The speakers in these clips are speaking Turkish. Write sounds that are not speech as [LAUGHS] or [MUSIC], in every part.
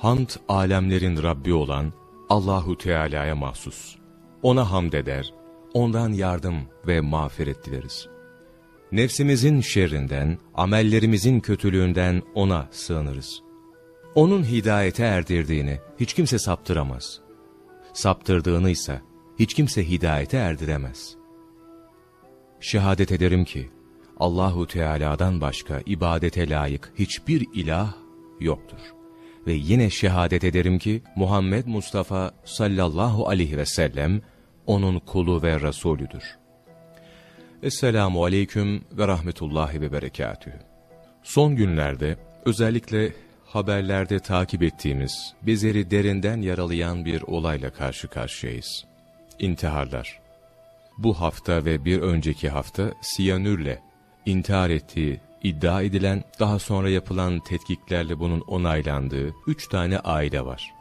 Hamd alemlerin Rabbi olan Allahu Teala'ya mahsus. Ona hamd eder, ondan yardım ve mağfiret dileriz. Nefsimizin şerrinden, amellerimizin kötülüğünden ona sığınırız. Onun hidayete erdirdiğini hiç kimse saptıramaz. Saptırdığını ise hiç kimse hidayete erdiremez. Şehadet ederim ki Allahu Teala'dan başka ibadete layık hiçbir ilah yoktur. Ve yine şehadet ederim ki Muhammed Mustafa sallallahu aleyhi ve sellem onun kulu ve Resulüdür. Esselamu aleyküm ve rahmetullahi ve berekatühü. Son günlerde özellikle haberlerde takip ettiğimiz, bizleri derinden yaralayan bir olayla karşı karşıyayız. İntiharlar. Bu hafta ve bir önceki hafta siyanürle intihar ettiği iddia edilen, daha sonra yapılan tetkiklerle bunun onaylandığı üç tane aile var.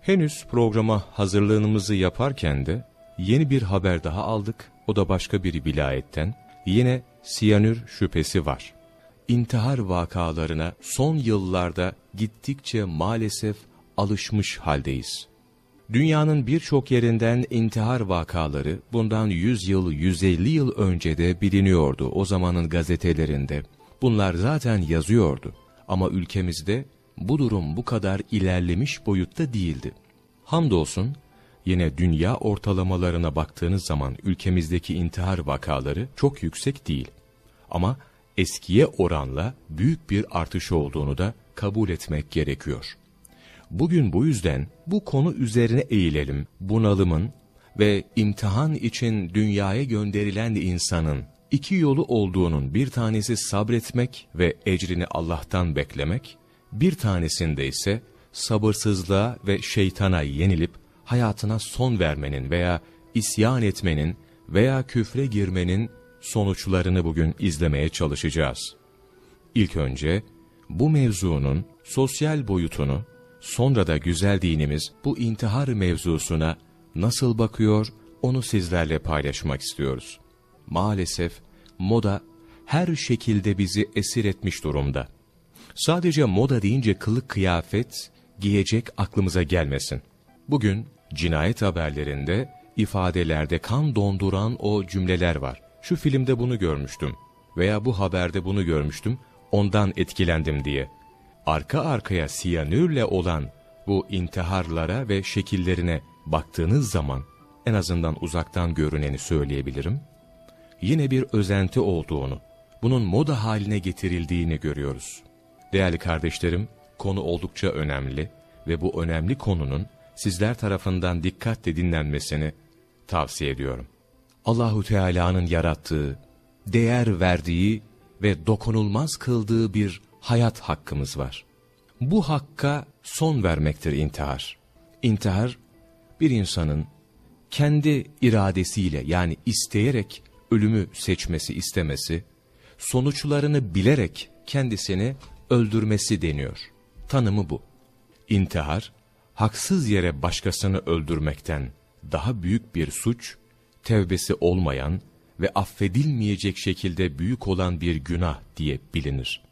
Henüz programa hazırlığımızı yaparken de yeni bir haber daha aldık. O da başka bir vilayetten. Yine siyanür şüphesi var. İntihar vakalarına son yıllarda gittikçe maalesef alışmış haldeyiz. Dünyanın birçok yerinden intihar vakaları bundan 100 yıl, 150 yıl önce de biliniyordu o zamanın gazetelerinde. Bunlar zaten yazıyordu ama ülkemizde bu durum bu kadar ilerlemiş boyutta değildi. Hamdolsun yine dünya ortalamalarına baktığınız zaman ülkemizdeki intihar vakaları çok yüksek değil. Ama eskiye oranla büyük bir artış olduğunu da kabul etmek gerekiyor. Bugün bu yüzden bu konu üzerine eğilelim. Bunalımın ve imtihan için dünyaya gönderilen insanın iki yolu olduğunun bir tanesi sabretmek ve ecrini Allah'tan beklemek, bir tanesinde ise sabırsızlığa ve şeytana yenilip hayatına son vermenin veya isyan etmenin veya küfre girmenin sonuçlarını bugün izlemeye çalışacağız. İlk önce bu mevzunun sosyal boyutunu, sonra da güzel dinimiz bu intihar mevzusuna nasıl bakıyor onu sizlerle paylaşmak istiyoruz. Maalesef moda her şekilde bizi esir etmiş durumda. Sadece moda deyince kılık kıyafet giyecek aklımıza gelmesin. Bugün cinayet haberlerinde, ifadelerde kan donduran o cümleler var. Şu filmde bunu görmüştüm veya bu haberde bunu görmüştüm, ondan etkilendim diye. Arka arkaya siyanürle olan bu intiharlara ve şekillerine baktığınız zaman en azından uzaktan görüneni söyleyebilirim. Yine bir özenti olduğunu, bunun moda haline getirildiğini görüyoruz. Değerli kardeşlerim, konu oldukça önemli ve bu önemli konunun sizler tarafından dikkatle dinlenmesini tavsiye ediyorum. Allahu Teala'nın yarattığı, değer verdiği ve dokunulmaz kıldığı bir hayat hakkımız var. Bu hakka son vermektir intihar. İntihar, bir insanın kendi iradesiyle yani isteyerek ölümü seçmesi istemesi, sonuçlarını bilerek kendisini öldürmesi deniyor. Tanımı bu. İntihar, haksız yere başkasını öldürmekten daha büyük bir suç, tevbesi olmayan ve affedilmeyecek şekilde büyük olan bir günah diye bilinir.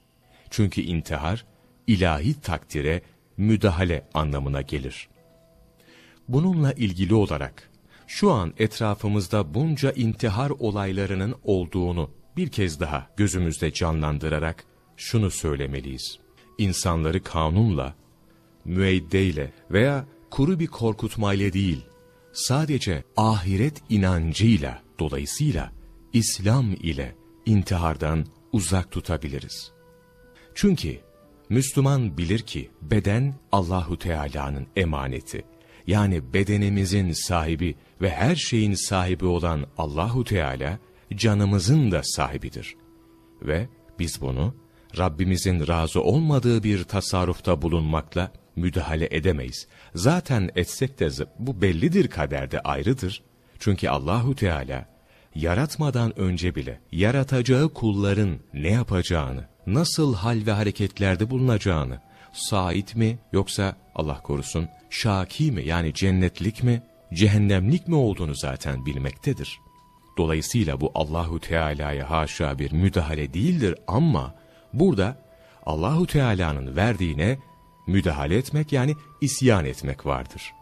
Çünkü intihar, ilahi takdire müdahale anlamına gelir. Bununla ilgili olarak, şu an etrafımızda bunca intihar olaylarının olduğunu bir kez daha gözümüzde canlandırarak şunu söylemeliyiz. İnsanları kanunla, müeydeyle veya kuru bir korkutmayla değil, sadece ahiret inancıyla, dolayısıyla İslam ile intihardan uzak tutabiliriz. Çünkü Müslüman bilir ki beden Allahu Teala'nın emaneti. Yani bedenimizin sahibi ve her şeyin sahibi olan Allahu Teala canımızın da sahibidir. Ve biz bunu Rabbimizin razı olmadığı bir tasarrufta bulunmakla müdahale edemeyiz. Zaten etsek de bu bellidir kaderde ayrıdır. Çünkü Allahu Teala yaratmadan önce bile yaratacağı kulların ne yapacağını, nasıl hal ve hareketlerde bulunacağını, sait mi yoksa Allah korusun şaki mi yani cennetlik mi, cehennemlik mi olduğunu zaten bilmektedir. Dolayısıyla bu Allahu Teala'ya haşa bir müdahale değildir ama burada Allahu Teala'nın verdiğine müdahale etmek yani isyan etmek vardır.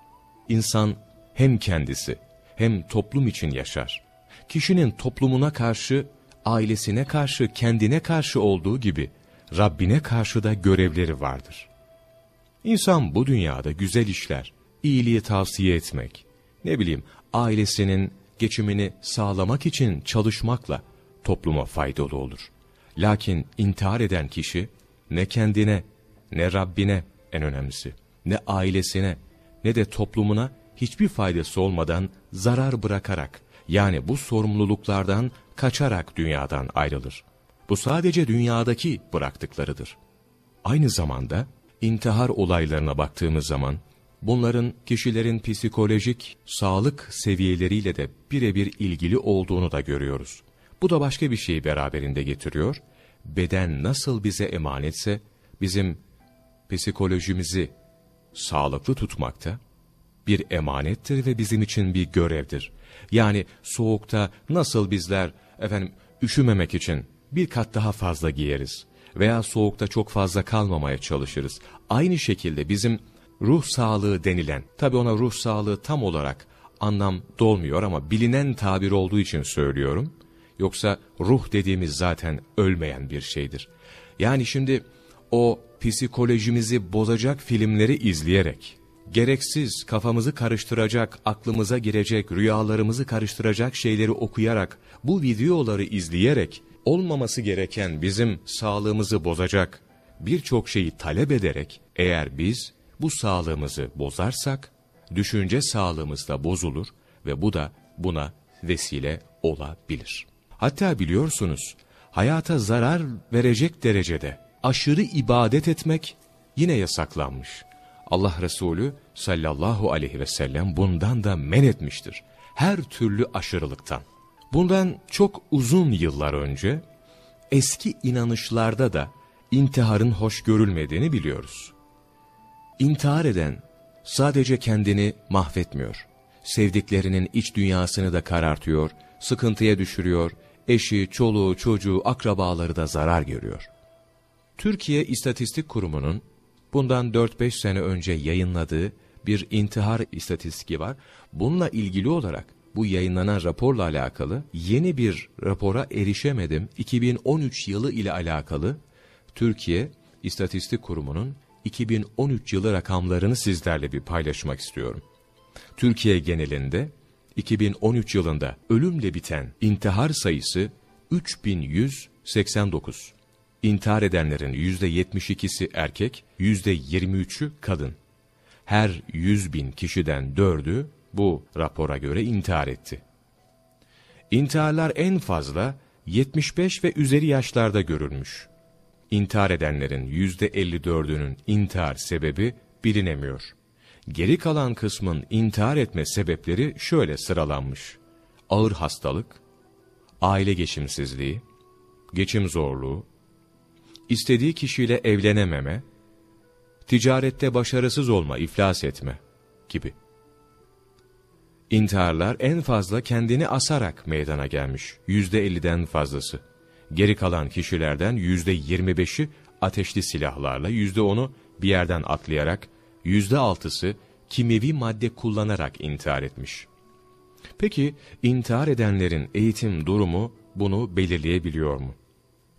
İnsan hem kendisi hem toplum için yaşar. Kişinin toplumuna karşı, ailesine karşı, kendine karşı olduğu gibi Rabbine karşı da görevleri vardır. İnsan bu dünyada güzel işler, iyiliği tavsiye etmek, ne bileyim ailesinin geçimini sağlamak için çalışmakla topluma faydalı olur. Lakin intihar eden kişi ne kendine, ne Rabbine en önemlisi, ne ailesine, ne de toplumuna hiçbir faydası olmadan zarar bırakarak, yani bu sorumluluklardan kaçarak dünyadan ayrılır. Bu sadece dünyadaki bıraktıklarıdır. Aynı zamanda intihar olaylarına baktığımız zaman, bunların kişilerin psikolojik sağlık seviyeleriyle de birebir ilgili olduğunu da görüyoruz. Bu da başka bir şeyi beraberinde getiriyor. Beden nasıl bize emanetse, bizim psikolojimizi sağlıklı tutmakta bir emanettir ve bizim için bir görevdir. Yani soğukta nasıl bizler efendim üşümemek için bir kat daha fazla giyeriz veya soğukta çok fazla kalmamaya çalışırız. Aynı şekilde bizim ruh sağlığı denilen, tabi ona ruh sağlığı tam olarak anlam dolmuyor ama bilinen tabir olduğu için söylüyorum. Yoksa ruh dediğimiz zaten ölmeyen bir şeydir. Yani şimdi o psikolojimizi bozacak filmleri izleyerek, gereksiz kafamızı karıştıracak, aklımıza girecek, rüyalarımızı karıştıracak şeyleri okuyarak, bu videoları izleyerek, olmaması gereken bizim sağlığımızı bozacak birçok şeyi talep ederek, eğer biz bu sağlığımızı bozarsak, düşünce sağlığımız da bozulur ve bu da buna vesile olabilir. Hatta biliyorsunuz, hayata zarar verecek derecede aşırı ibadet etmek yine yasaklanmış. Allah Resulü sallallahu aleyhi ve sellem bundan da men etmiştir. Her türlü aşırılıktan. Bundan çok uzun yıllar önce eski inanışlarda da intiharın hoş görülmediğini biliyoruz. İntihar eden sadece kendini mahvetmiyor. Sevdiklerinin iç dünyasını da karartıyor, sıkıntıya düşürüyor, eşi, çoluğu, çocuğu, akrabaları da zarar görüyor. Türkiye İstatistik Kurumu'nun bundan 4-5 sene önce yayınladığı bir intihar istatistiği var. Bununla ilgili olarak bu yayınlanan raporla alakalı yeni bir rapora erişemedim. 2013 yılı ile alakalı Türkiye İstatistik Kurumu'nun 2013 yılı rakamlarını sizlerle bir paylaşmak istiyorum. Türkiye genelinde 2013 yılında ölümle biten intihar sayısı 3189. İntihar edenlerin %72'si erkek, %23'ü kadın. Her 100 bin kişiden dördü bu rapora göre intihar etti. İntiharlar en fazla 75 ve üzeri yaşlarda görülmüş. İntihar edenlerin %54'ünün intihar sebebi bilinemiyor. Geri kalan kısmın intihar etme sebepleri şöyle sıralanmış. Ağır hastalık, aile geçimsizliği, geçim zorluğu, istediği kişiyle evlenememe, ticarette başarısız olma, iflas etme gibi. İntiharlar en fazla kendini asarak meydana gelmiş, yüzde elliden fazlası. Geri kalan kişilerden yüzde yirmi beşi ateşli silahlarla, yüzde onu bir yerden atlayarak, yüzde altısı kimyevi madde kullanarak intihar etmiş. Peki intihar edenlerin eğitim durumu bunu belirleyebiliyor mu?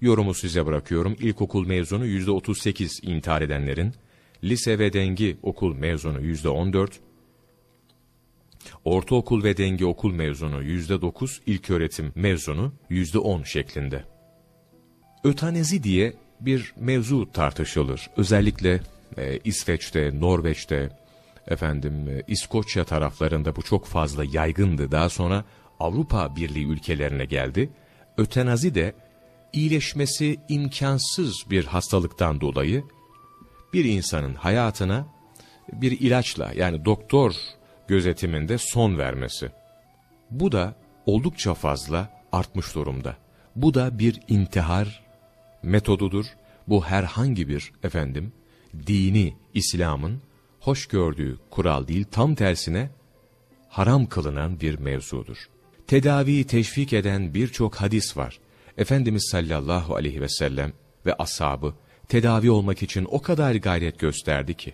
Yorumu size bırakıyorum. İlkokul mezunu yüzde otuz sekiz intihar edenlerin, lise ve dengi okul mezunu yüzde on dört, ortaokul ve dengi okul mezunu yüzde dokuz, ilköğretim mezunu yüzde on şeklinde. Ötanezi diye bir mevzu tartışılır. Özellikle e, İsveç'te, Norveç'te, efendim e, İskoçya taraflarında bu çok fazla yaygındı. Daha sonra Avrupa Birliği ülkelerine geldi. Ötenazi de iyileşmesi imkansız bir hastalıktan dolayı bir insanın hayatına bir ilaçla yani doktor gözetiminde son vermesi. Bu da oldukça fazla artmış durumda. Bu da bir intihar metodudur. Bu herhangi bir efendim dini İslam'ın hoş gördüğü kural değil tam tersine haram kılınan bir mevzudur. Tedaviyi teşvik eden birçok hadis var. Efendimiz sallallahu aleyhi ve sellem ve ashabı tedavi olmak için o kadar gayret gösterdi ki.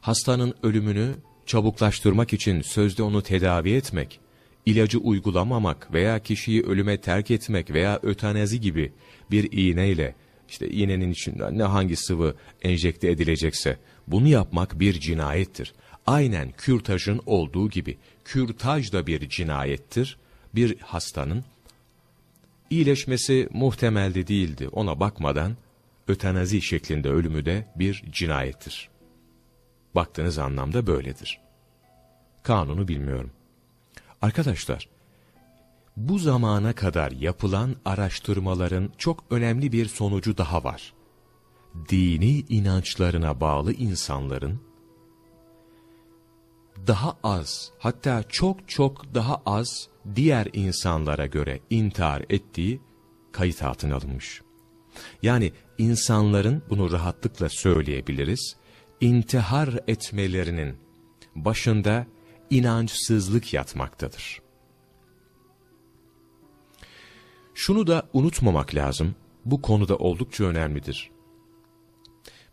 Hastanın ölümünü çabuklaştırmak için sözde onu tedavi etmek, ilacı uygulamamak veya kişiyi ölüme terk etmek veya ötenazi gibi bir iğneyle, işte iğnenin içinden ne hangi sıvı enjekte edilecekse, bunu yapmak bir cinayettir. Aynen kürtajın olduğu gibi, kürtaj da bir cinayettir. Bir hastanın iyileşmesi muhtemeldi değildi. Ona bakmadan ötenazi şeklinde ölümü de bir cinayettir. Baktığınız anlamda böyledir. Kanunu bilmiyorum. Arkadaşlar, bu zamana kadar yapılan araştırmaların çok önemli bir sonucu daha var. Dini inançlarına bağlı insanların daha az, hatta çok çok daha az diğer insanlara göre intihar ettiği kayıt altına alınmış. Yani insanların bunu rahatlıkla söyleyebiliriz, intihar etmelerinin başında inançsızlık yatmaktadır. Şunu da unutmamak lazım, bu konuda oldukça önemlidir.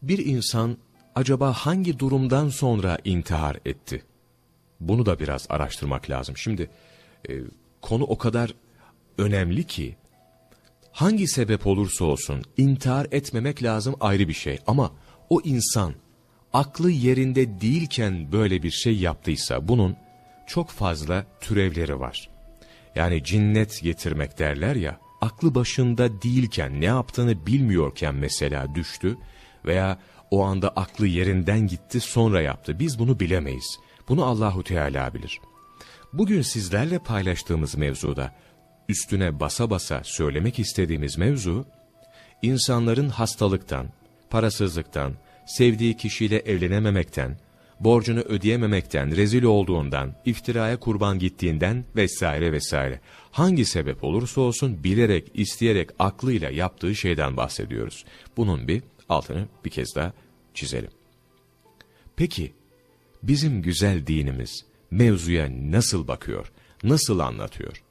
Bir insan acaba hangi durumdan sonra intihar etti? Bunu da biraz araştırmak lazım. Şimdi e, konu o kadar önemli ki, hangi sebep olursa olsun intihar etmemek lazım ayrı bir şey. Ama o insan aklı yerinde değilken böyle bir şey yaptıysa bunun çok fazla türevleri var. Yani cinnet getirmek derler ya, aklı başında değilken ne yaptığını bilmiyorken mesela düştü veya o anda aklı yerinden gitti sonra yaptı. Biz bunu bilemeyiz. Bunu Allahu Teala bilir. Bugün sizlerle paylaştığımız mevzuda üstüne basa basa söylemek istediğimiz mevzu insanların hastalıktan, parasızlıktan, sevdiği kişiyle evlenememekten, borcunu ödeyememekten, rezil olduğundan, iftiraya kurban gittiğinden vesaire vesaire. Hangi sebep olursa olsun bilerek, isteyerek, aklıyla yaptığı şeyden bahsediyoruz. Bunun bir altını bir kez daha çizelim. Peki, bizim güzel dinimiz mevzuya nasıl bakıyor, nasıl anlatıyor?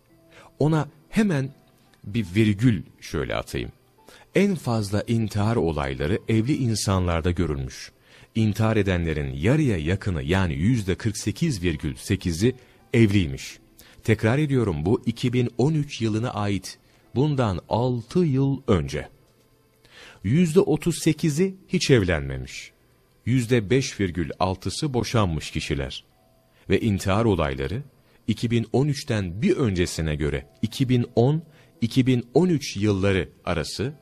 Ona hemen bir virgül şöyle atayım. En fazla intihar olayları evli insanlarda görülmüş. İntihar edenlerin yarıya yakını yani yüzde 48,8'i evliymiş. Tekrar ediyorum bu 2013 yılına ait. Bundan 6 yıl önce. Yüzde 38'i hiç evlenmemiş. Yüzde 5,6'sı boşanmış kişiler. Ve intihar olayları 2013'ten bir öncesine göre 2010-2013 yılları arası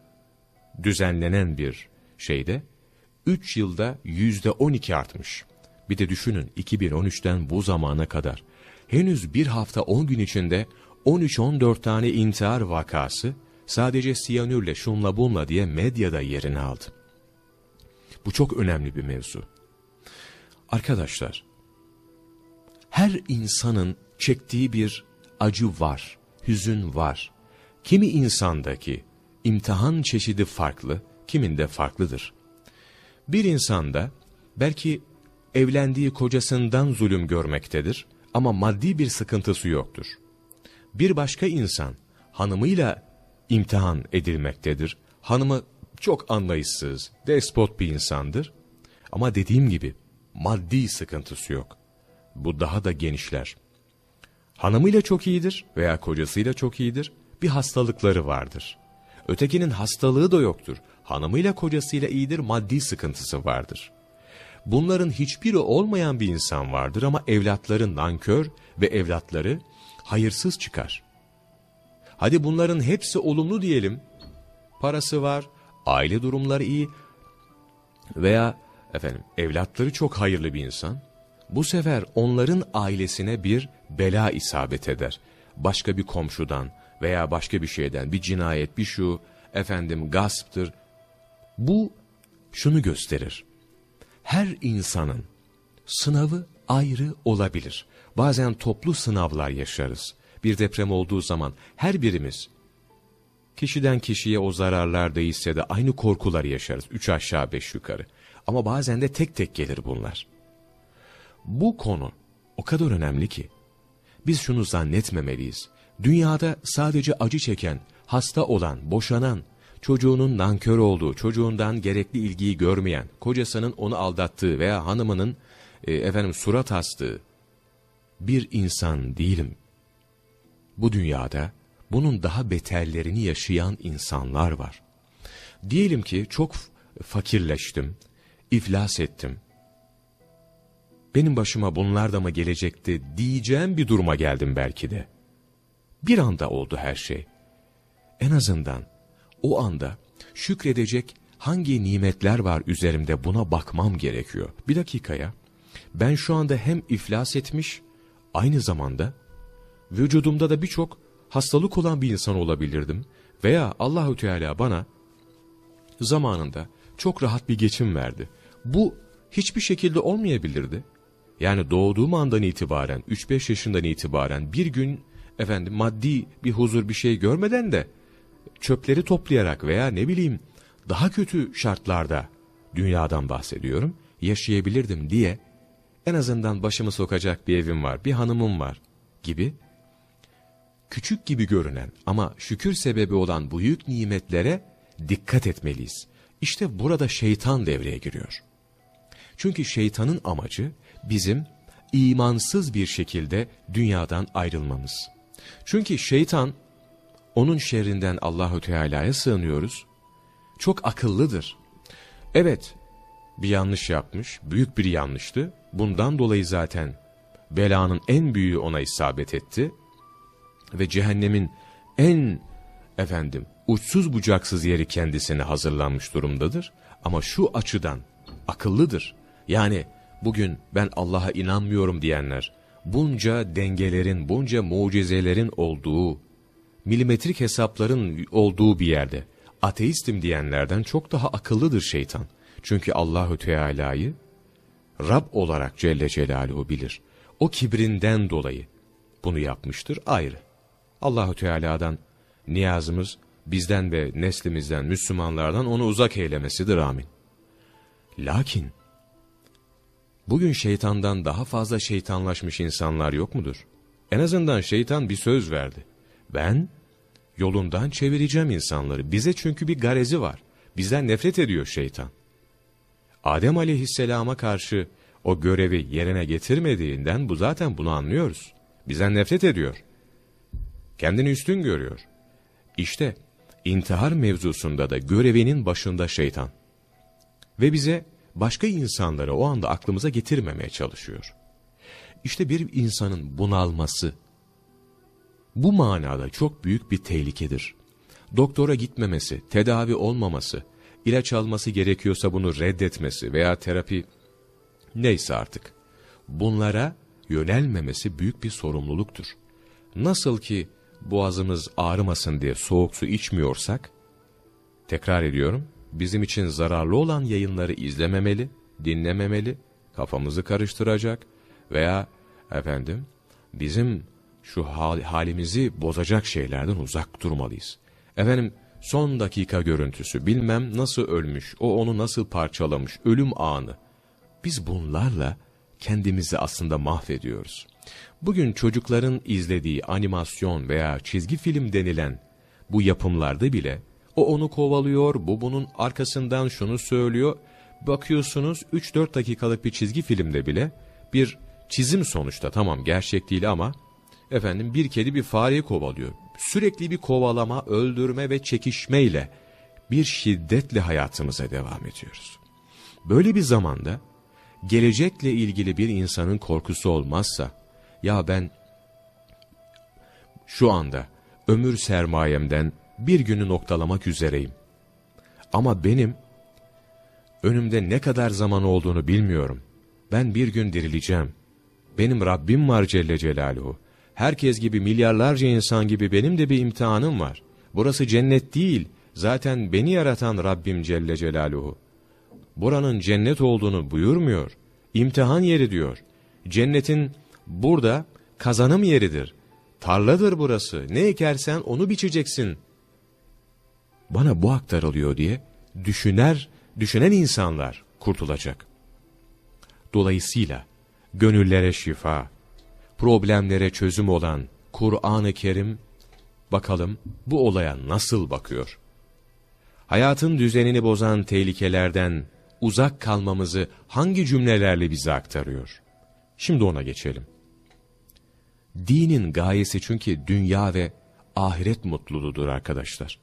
düzenlenen bir şeyde 3 yılda %12 artmış. Bir de düşünün 2013'ten bu zamana kadar henüz bir hafta 10 gün içinde 13-14 tane intihar vakası sadece siyanürle şunla bunla diye medyada yerini aldı. Bu çok önemli bir mevzu. Arkadaşlar, her insanın çektiği bir acı var, hüzün var. Kimi insandaki imtihan çeşidi farklı, kiminde farklıdır. Bir insanda belki evlendiği kocasından zulüm görmektedir ama maddi bir sıkıntısı yoktur. Bir başka insan hanımıyla imtihan edilmektedir. Hanımı çok anlayışsız, despot bir insandır. Ama dediğim gibi maddi sıkıntısı yok. Bu daha da genişler. Hanımıyla çok iyidir veya kocasıyla çok iyidir. Bir hastalıkları vardır. Ötekinin hastalığı da yoktur. Hanımıyla kocasıyla iyidir, maddi sıkıntısı vardır. Bunların hiçbiri olmayan bir insan vardır ama evlatları nankör ve evlatları hayırsız çıkar. Hadi bunların hepsi olumlu diyelim. Parası var, aile durumları iyi veya efendim evlatları çok hayırlı bir insan. Bu sefer onların ailesine bir bela isabet eder. Başka bir komşudan veya başka bir şeyden bir cinayet, bir şu, efendim gasptır. Bu şunu gösterir. Her insanın sınavı ayrı olabilir. Bazen toplu sınavlar yaşarız. Bir deprem olduğu zaman her birimiz kişiden kişiye o zararlar değilse de aynı korkuları yaşarız. Üç aşağı beş yukarı. Ama bazen de tek tek gelir bunlar. Bu konu o kadar önemli ki biz şunu zannetmemeliyiz. Dünyada sadece acı çeken, hasta olan, boşanan, çocuğunun nankör olduğu, çocuğundan gerekli ilgiyi görmeyen, kocasının onu aldattığı veya hanımının e, efendim surat astığı bir insan değilim. Bu dünyada bunun daha beterlerini yaşayan insanlar var. Diyelim ki çok fakirleştim, iflas ettim. Benim başıma bunlar da mı gelecekti diyeceğim bir duruma geldim belki de. Bir anda oldu her şey. En azından o anda şükredecek hangi nimetler var üzerimde buna bakmam gerekiyor. Bir dakikaya ben şu anda hem iflas etmiş aynı zamanda vücudumda da birçok hastalık olan bir insan olabilirdim. Veya Allahü Teala bana zamanında çok rahat bir geçim verdi. Bu hiçbir şekilde olmayabilirdi. Yani doğduğum andan itibaren, 3-5 yaşından itibaren bir gün efendim maddi bir huzur bir şey görmeden de çöpleri toplayarak veya ne bileyim daha kötü şartlarda dünyadan bahsediyorum yaşayabilirdim diye en azından başımı sokacak bir evim var, bir hanımım var gibi küçük gibi görünen ama şükür sebebi olan büyük nimetlere dikkat etmeliyiz. İşte burada şeytan devreye giriyor. Çünkü şeytanın amacı bizim imansız bir şekilde dünyadan ayrılmamız. Çünkü şeytan onun şerrinden Allahü Teala'ya sığınıyoruz. Çok akıllıdır. Evet, bir yanlış yapmış, büyük bir yanlıştı. Bundan dolayı zaten belanın en büyüğü ona isabet etti. Ve cehennemin en efendim uçsuz bucaksız yeri kendisine hazırlanmış durumdadır. Ama şu açıdan akıllıdır. Yani bugün ben Allah'a inanmıyorum diyenler, bunca dengelerin, bunca mucizelerin olduğu, milimetrik hesapların olduğu bir yerde, ateistim diyenlerden çok daha akıllıdır şeytan. Çünkü Allahü Teala'yı Rab olarak Celle Celaluhu bilir. O kibrinden dolayı bunu yapmıştır ayrı. Allahü Teala'dan niyazımız bizden ve neslimizden, Müslümanlardan onu uzak eylemesidir amin. Lakin bugün şeytandan daha fazla şeytanlaşmış insanlar yok mudur? En azından şeytan bir söz verdi. Ben yolundan çevireceğim insanları. Bize çünkü bir garezi var. Bizden nefret ediyor şeytan. Adem aleyhisselama karşı o görevi yerine getirmediğinden bu zaten bunu anlıyoruz. Bizden nefret ediyor. Kendini üstün görüyor. İşte intihar mevzusunda da görevinin başında şeytan. Ve bize başka insanları o anda aklımıza getirmemeye çalışıyor. İşte bir insanın bunalması, bu manada çok büyük bir tehlikedir. Doktora gitmemesi, tedavi olmaması, ilaç alması gerekiyorsa bunu reddetmesi veya terapi neyse artık. Bunlara yönelmemesi büyük bir sorumluluktur. Nasıl ki boğazımız ağrımasın diye soğuk su içmiyorsak, tekrar ediyorum, bizim için zararlı olan yayınları izlememeli, dinlememeli, kafamızı karıştıracak veya efendim bizim şu hal, halimizi bozacak şeylerden uzak durmalıyız. Efendim son dakika görüntüsü bilmem nasıl ölmüş, o onu nasıl parçalamış, ölüm anı. Biz bunlarla kendimizi aslında mahvediyoruz. Bugün çocukların izlediği animasyon veya çizgi film denilen bu yapımlarda bile o onu kovalıyor, bu bunun arkasından şunu söylüyor. Bakıyorsunuz 3-4 dakikalık bir çizgi filmde bile bir çizim sonuçta tamam gerçek değil ama efendim bir kedi bir fareyi kovalıyor. Sürekli bir kovalama, öldürme ve çekişmeyle bir şiddetle hayatımıza devam ediyoruz. Böyle bir zamanda gelecekle ilgili bir insanın korkusu olmazsa, ya ben şu anda ömür sermayemden bir günü noktalamak üzereyim. Ama benim önümde ne kadar zaman olduğunu bilmiyorum. Ben bir gün dirileceğim. Benim Rabbim var Celle Celaluhu. Herkes gibi milyarlarca insan gibi benim de bir imtihanım var. Burası cennet değil. Zaten beni yaratan Rabbim Celle Celaluhu. Buranın cennet olduğunu buyurmuyor. İmtihan yeri diyor. Cennetin burada kazanım yeridir. Tarladır burası. Ne ekersen onu biçeceksin. Bana bu aktarılıyor diye düşüner, düşünen insanlar kurtulacak. Dolayısıyla gönüllere şifa, problemlere çözüm olan Kur'an-ı Kerim bakalım bu olaya nasıl bakıyor? hayatın düzenini bozan tehlikelerden uzak kalmamızı hangi cümlelerle bize aktarıyor? Şimdi ona geçelim. Dinin gayesi çünkü dünya ve ahiret mutluluğudur arkadaşlar.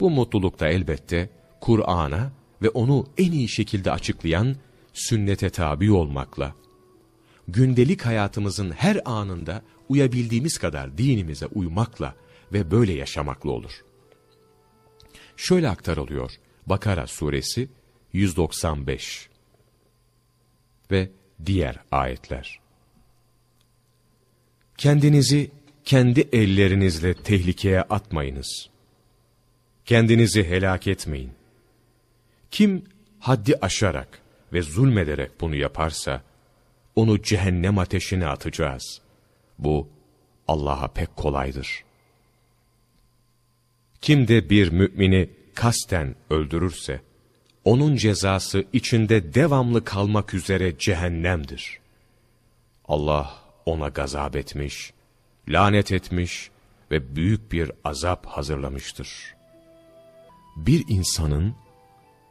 Bu mutluluk da elbette Kur'an'a ve onu en iyi şekilde açıklayan sünnete tabi olmakla, gündelik hayatımızın her anında uyabildiğimiz kadar dinimize uymakla ve böyle yaşamakla olur. Şöyle aktarılıyor Bakara suresi 195 ve diğer ayetler. Kendinizi kendi ellerinizle tehlikeye atmayınız. Kendinizi helak etmeyin. Kim haddi aşarak ve zulmederek bunu yaparsa, onu cehennem ateşine atacağız. Bu Allah'a pek kolaydır. Kim de bir mümini kasten öldürürse, onun cezası içinde devamlı kalmak üzere cehennemdir. Allah ona gazap etmiş, lanet etmiş ve büyük bir azap hazırlamıştır. Bir insanın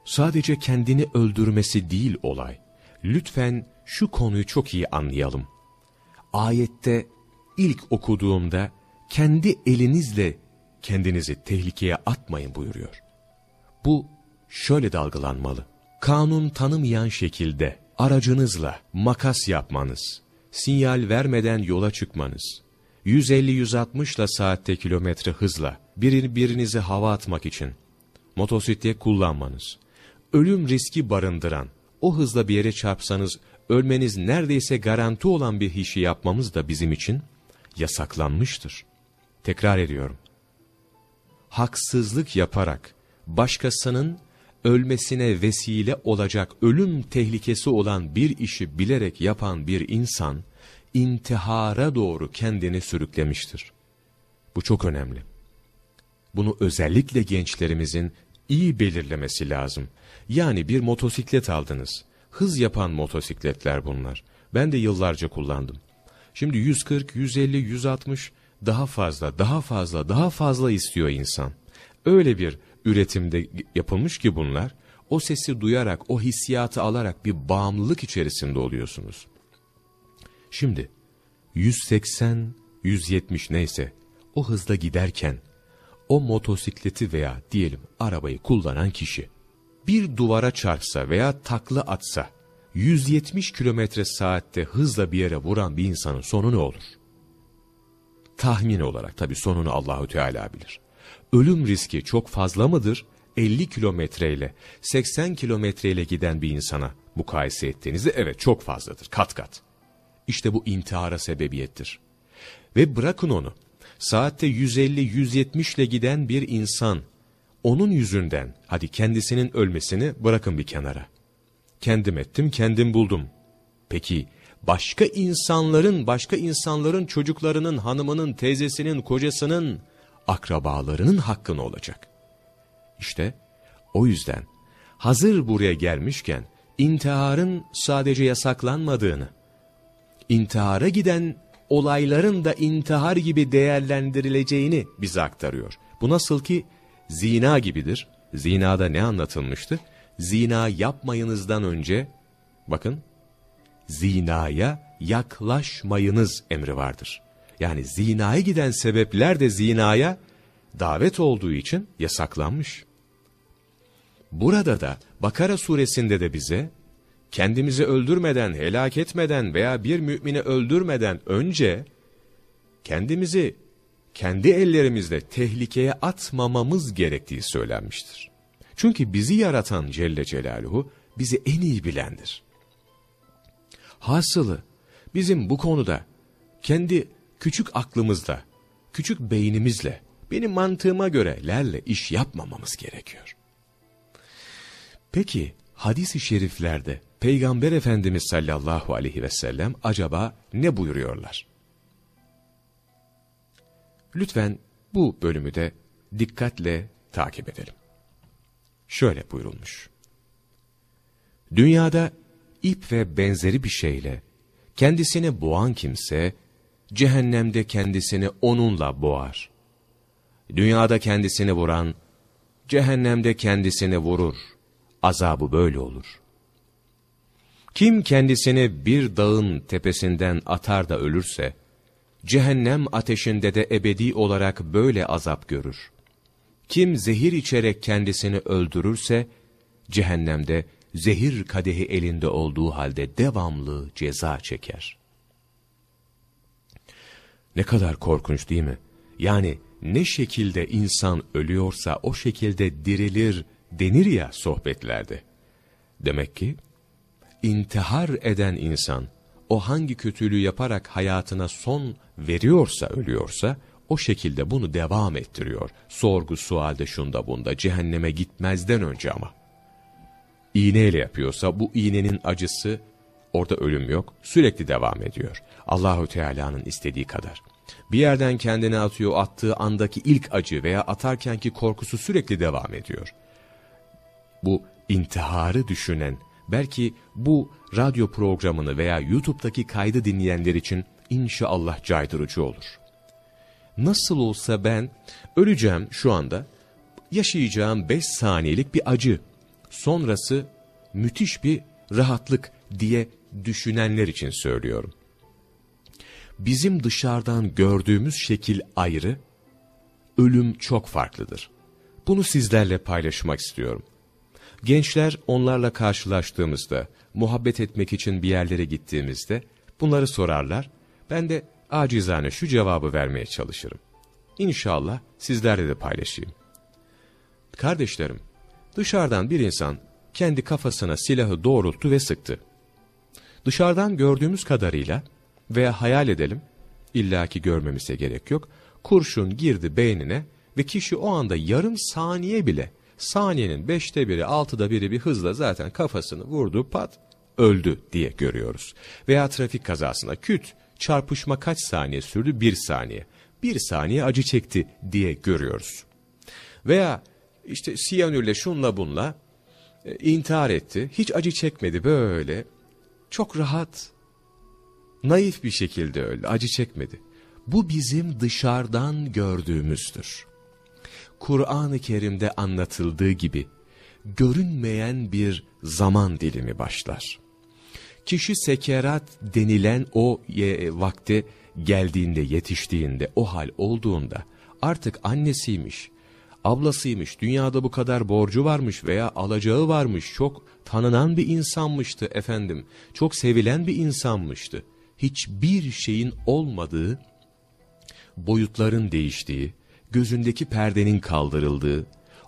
sadece kendini öldürmesi değil olay. Lütfen şu konuyu çok iyi anlayalım. Ayette ilk okuduğumda kendi elinizle kendinizi tehlikeye atmayın buyuruyor. Bu şöyle dalgalanmalı. Kanun tanımayan şekilde aracınızla makas yapmanız, sinyal vermeden yola çıkmanız, 150-160 ile saatte kilometre hızla birini birinizi hava atmak için motosiklet kullanmanız, ölüm riski barındıran, o hızla bir yere çarpsanız ölmeniz neredeyse garanti olan bir işi yapmamız da bizim için yasaklanmıştır. Tekrar ediyorum. Haksızlık yaparak başkasının ölmesine vesile olacak ölüm tehlikesi olan bir işi bilerek yapan bir insan, intihara doğru kendini sürüklemiştir. Bu çok önemli. Bunu özellikle gençlerimizin iyi belirlemesi lazım. Yani bir motosiklet aldınız. Hız yapan motosikletler bunlar. Ben de yıllarca kullandım. Şimdi 140, 150, 160 daha fazla, daha fazla, daha fazla istiyor insan. Öyle bir üretimde yapılmış ki bunlar, o sesi duyarak, o hissiyatı alarak bir bağımlılık içerisinde oluyorsunuz. Şimdi 180, 170 neyse o hızda giderken o motosikleti veya diyelim arabayı kullanan kişi bir duvara çarpsa veya takla atsa 170 kilometre saatte hızla bir yere vuran bir insanın sonu ne olur? Tahmin olarak tabi sonunu Allahü Teala bilir. Ölüm riski çok fazla mıdır? 50 kilometreyle 80 kilometreyle giden bir insana mukayese ettiğinizde evet çok fazladır kat kat. İşte bu intihara sebebiyettir. Ve bırakın onu saatte 150-170 ile giden bir insan onun yüzünden hadi kendisinin ölmesini bırakın bir kenara. Kendim ettim kendim buldum. Peki başka insanların, başka insanların çocuklarının, hanımının, teyzesinin, kocasının, akrabalarının hakkını olacak. İşte o yüzden hazır buraya gelmişken intiharın sadece yasaklanmadığını, intihara giden olayların da intihar gibi değerlendirileceğini bize aktarıyor. Bu nasıl ki zina gibidir. Zinada ne anlatılmıştı? Zina yapmayınızdan önce, bakın, zinaya yaklaşmayınız emri vardır. Yani zinaya giden sebepler de zinaya davet olduğu için yasaklanmış. Burada da Bakara suresinde de bize kendimizi öldürmeden, helak etmeden veya bir mümini öldürmeden önce kendimizi kendi ellerimizle tehlikeye atmamamız gerektiği söylenmiştir. Çünkü bizi yaratan Celle Celaluhu bizi en iyi bilendir. Hasılı bizim bu konuda kendi küçük aklımızla, küçük beynimizle, benim mantığıma göre lerle iş yapmamamız gerekiyor. Peki hadis-i şeriflerde Peygamber Efendimiz sallallahu aleyhi ve sellem acaba ne buyuruyorlar? Lütfen bu bölümü de dikkatle takip edelim. Şöyle buyurulmuş. Dünyada ip ve benzeri bir şeyle kendisini boğan kimse, cehennemde kendisini onunla boğar. Dünyada kendisini vuran, cehennemde kendisini vurur. Azabı böyle olur. Kim kendisini bir dağın tepesinden atar da ölürse, cehennem ateşinde de ebedi olarak böyle azap görür. Kim zehir içerek kendisini öldürürse, cehennemde zehir kadehi elinde olduğu halde devamlı ceza çeker. Ne kadar korkunç değil mi? Yani ne şekilde insan ölüyorsa o şekilde dirilir denir ya sohbetlerde. Demek ki intihar eden insan o hangi kötülüğü yaparak hayatına son veriyorsa ölüyorsa o şekilde bunu devam ettiriyor. Sorgu sualde şunda bunda cehenneme gitmezden önce ama. İğneyle yapıyorsa bu iğnenin acısı orada ölüm yok sürekli devam ediyor. Allahu Teala'nın istediği kadar. Bir yerden kendini atıyor attığı andaki ilk acı veya atarkenki korkusu sürekli devam ediyor. Bu intiharı düşünen belki bu radyo programını veya YouTube'daki kaydı dinleyenler için inşallah caydırıcı olur. Nasıl olsa ben öleceğim şu anda, yaşayacağım 5 saniyelik bir acı, sonrası müthiş bir rahatlık diye düşünenler için söylüyorum. Bizim dışarıdan gördüğümüz şekil ayrı, ölüm çok farklıdır. Bunu sizlerle paylaşmak istiyorum. Gençler onlarla karşılaştığımızda, muhabbet etmek için bir yerlere gittiğimizde bunları sorarlar. Ben de acizane şu cevabı vermeye çalışırım. İnşallah sizlerle de paylaşayım. Kardeşlerim, dışarıdan bir insan kendi kafasına silahı doğrulttu ve sıktı. Dışarıdan gördüğümüz kadarıyla veya hayal edelim, illaki görmemize gerek yok, kurşun girdi beynine ve kişi o anda yarım saniye bile saniyenin beşte biri, altıda biri bir hızla zaten kafasını vurdu, pat, öldü diye görüyoruz. Veya trafik kazasında küt, çarpışma kaç saniye sürdü? Bir saniye. Bir saniye acı çekti diye görüyoruz. Veya işte siyanürle şunla bunla e, intihar etti. Hiç acı çekmedi böyle. Çok rahat, naif bir şekilde öldü. Acı çekmedi. Bu bizim dışarıdan gördüğümüzdür. Kur'an-ı Kerim'de anlatıldığı gibi görünmeyen bir zaman dilimi başlar. Kişi sekerat denilen o vakte geldiğinde, yetiştiğinde, o hal olduğunda artık annesiymiş, ablasıymış, dünyada bu kadar borcu varmış veya alacağı varmış, çok tanınan bir insanmıştı efendim, çok sevilen bir insanmıştı. Hiçbir şeyin olmadığı, boyutların değiştiği, gözündeki perdenin kaldırıldığı,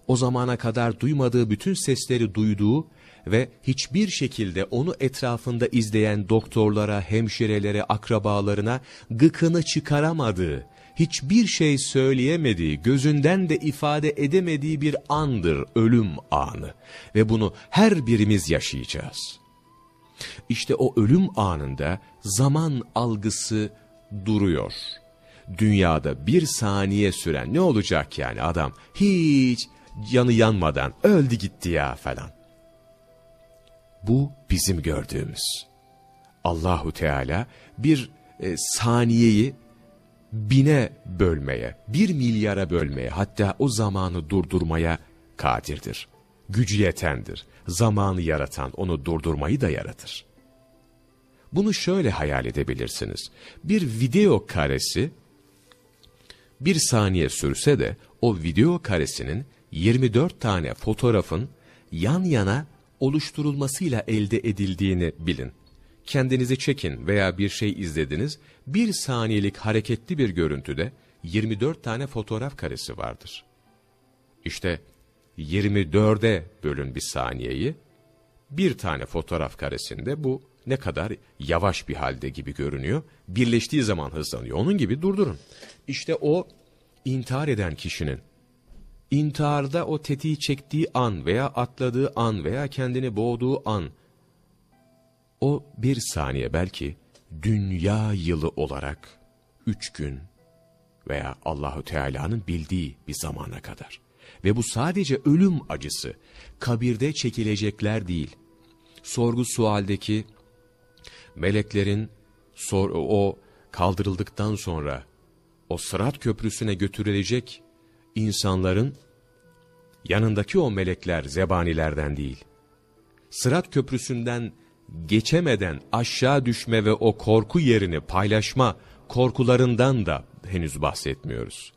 o zamana kadar duymadığı bütün sesleri duyduğu ve hiçbir şekilde onu etrafında izleyen doktorlara, hemşirelere, akrabalarına gıkını çıkaramadığı, hiçbir şey söyleyemediği, gözünden de ifade edemediği bir andır ölüm anı. Ve bunu her birimiz yaşayacağız. İşte o ölüm anında zaman algısı duruyor. Dünyada bir saniye süren ne olacak yani adam hiç yanı yanmadan öldü gitti ya falan. Bu bizim gördüğümüz. Allahu Teala bir e, saniyeyi bine bölmeye, bir milyara bölmeye hatta o zamanı durdurmaya kadirdir. Gücü yetendir. Zamanı yaratan onu durdurmayı da yaratır. Bunu şöyle hayal edebilirsiniz. Bir video karesi bir saniye sürse de o video karesinin 24 tane fotoğrafın yan yana oluşturulmasıyla elde edildiğini bilin. Kendinizi çekin veya bir şey izlediniz, bir saniyelik hareketli bir görüntüde 24 tane fotoğraf karesi vardır. İşte 24'e bölün bir saniyeyi, bir tane fotoğraf karesinde bu ne kadar yavaş bir halde gibi görünüyor. Birleştiği zaman hızlanıyor. Onun gibi durdurun. İşte o intihar eden kişinin intiharda o tetiği çektiği an veya atladığı an veya kendini boğduğu an o bir saniye belki dünya yılı olarak üç gün veya Allahu Teala'nın bildiği bir zamana kadar. Ve bu sadece ölüm acısı, kabirde çekilecekler değil. Sorgu sualdeki meleklerin sor, o kaldırıldıktan sonra o sırat köprüsüne götürülecek insanların yanındaki o melekler zebanilerden değil. Sırat köprüsünden geçemeden aşağı düşme ve o korku yerini paylaşma korkularından da henüz bahsetmiyoruz.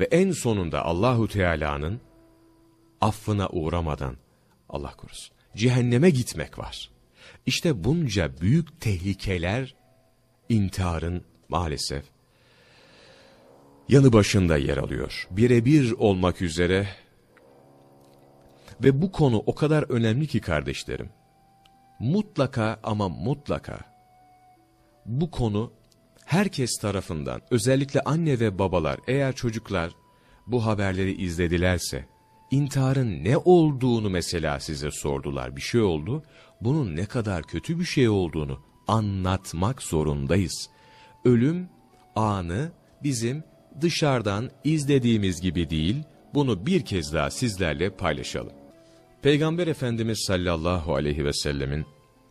Ve en sonunda Allahu Teala'nın affına uğramadan Allah korusun cehenneme gitmek var. İşte bunca büyük tehlikeler intiharın maalesef yanı başında yer alıyor. Birebir olmak üzere ve bu konu o kadar önemli ki kardeşlerim. Mutlaka ama mutlaka bu konu herkes tarafından özellikle anne ve babalar eğer çocuklar bu haberleri izledilerse intiharın ne olduğunu mesela size sordular bir şey oldu. Bunun ne kadar kötü bir şey olduğunu anlatmak zorundayız. Ölüm anı bizim dışarıdan izlediğimiz gibi değil, bunu bir kez daha sizlerle paylaşalım. Peygamber Efendimiz sallallahu aleyhi ve sellemin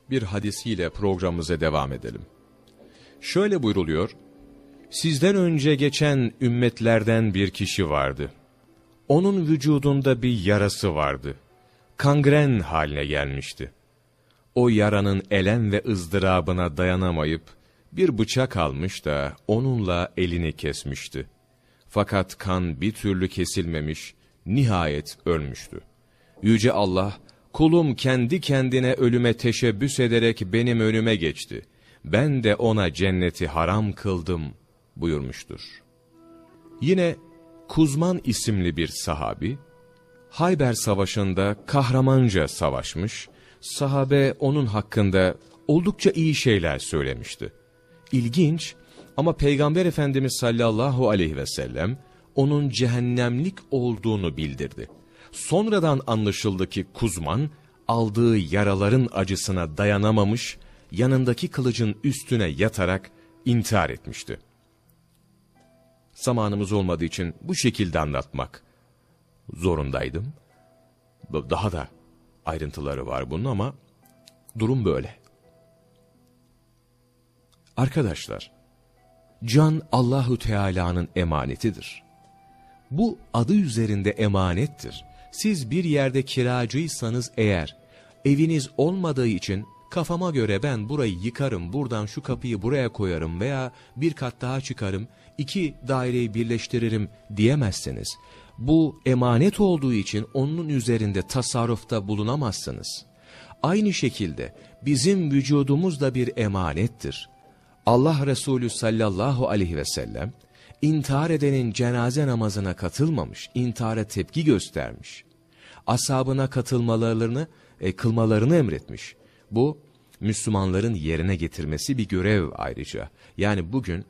bir hadisiyle programımıza devam edelim. Şöyle buyruluyor, Sizden önce geçen ümmetlerden bir kişi vardı. Onun vücudunda bir yarası vardı. Kangren haline gelmişti. O yaranın elem ve ızdırabına dayanamayıp bir bıçak almış da onunla elini kesmişti. Fakat kan bir türlü kesilmemiş, nihayet ölmüştü. Yüce Allah, kulum kendi kendine ölüme teşebbüs ederek benim önüme geçti. Ben de ona cenneti haram kıldım buyurmuştur. Yine Kuzman isimli bir sahabi, Hayber Savaşı'nda kahramanca savaşmış, sahabe onun hakkında oldukça iyi şeyler söylemişti. İlginç ama Peygamber Efendimiz sallallahu aleyhi ve sellem onun cehennemlik olduğunu bildirdi. Sonradan anlaşıldı ki Kuzman aldığı yaraların acısına dayanamamış, yanındaki kılıcın üstüne yatarak intihar etmişti. Zamanımız olmadığı için bu şekilde anlatmak zorundaydım. Daha da ayrıntıları var bunun ama durum böyle. Arkadaşlar, can Allahu Teala'nın emanetidir. Bu adı üzerinde emanettir. Siz bir yerde kiracıysanız eğer, eviniz olmadığı için kafama göre ben burayı yıkarım, buradan şu kapıyı buraya koyarım veya bir kat daha çıkarım, iki daireyi birleştiririm diyemezsiniz. Bu emanet olduğu için onun üzerinde tasarrufta bulunamazsınız. Aynı şekilde bizim vücudumuz da bir emanettir. Allah Resulü sallallahu aleyhi ve sellem, intihar edenin cenaze namazına katılmamış, intihara tepki göstermiş. Asabına katılmalarını, e, kılmalarını emretmiş. Bu, Müslümanların yerine getirmesi bir görev ayrıca. Yani bugün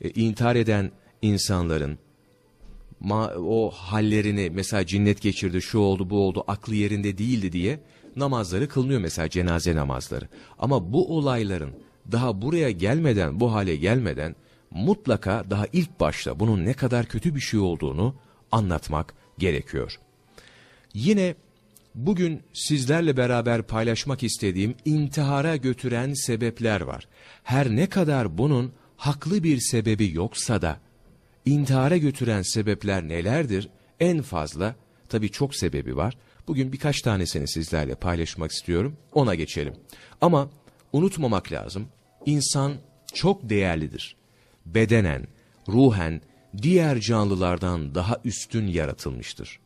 e, intihar eden insanların ma, o hallerini mesela cinnet geçirdi, şu oldu, bu oldu, aklı yerinde değildi diye namazları kılınıyor mesela cenaze namazları. Ama bu olayların daha buraya gelmeden, bu hale gelmeden mutlaka daha ilk başta bunun ne kadar kötü bir şey olduğunu anlatmak gerekiyor. Yine bugün sizlerle beraber paylaşmak istediğim intihara götüren sebepler var. Her ne kadar bunun haklı bir sebebi yoksa da intihara götüren sebepler nelerdir? En fazla tabii çok sebebi var. Bugün birkaç tanesini sizlerle paylaşmak istiyorum. Ona geçelim. Ama unutmamak lazım. İnsan çok değerlidir. Bedenen, ruhen diğer canlılardan daha üstün yaratılmıştır.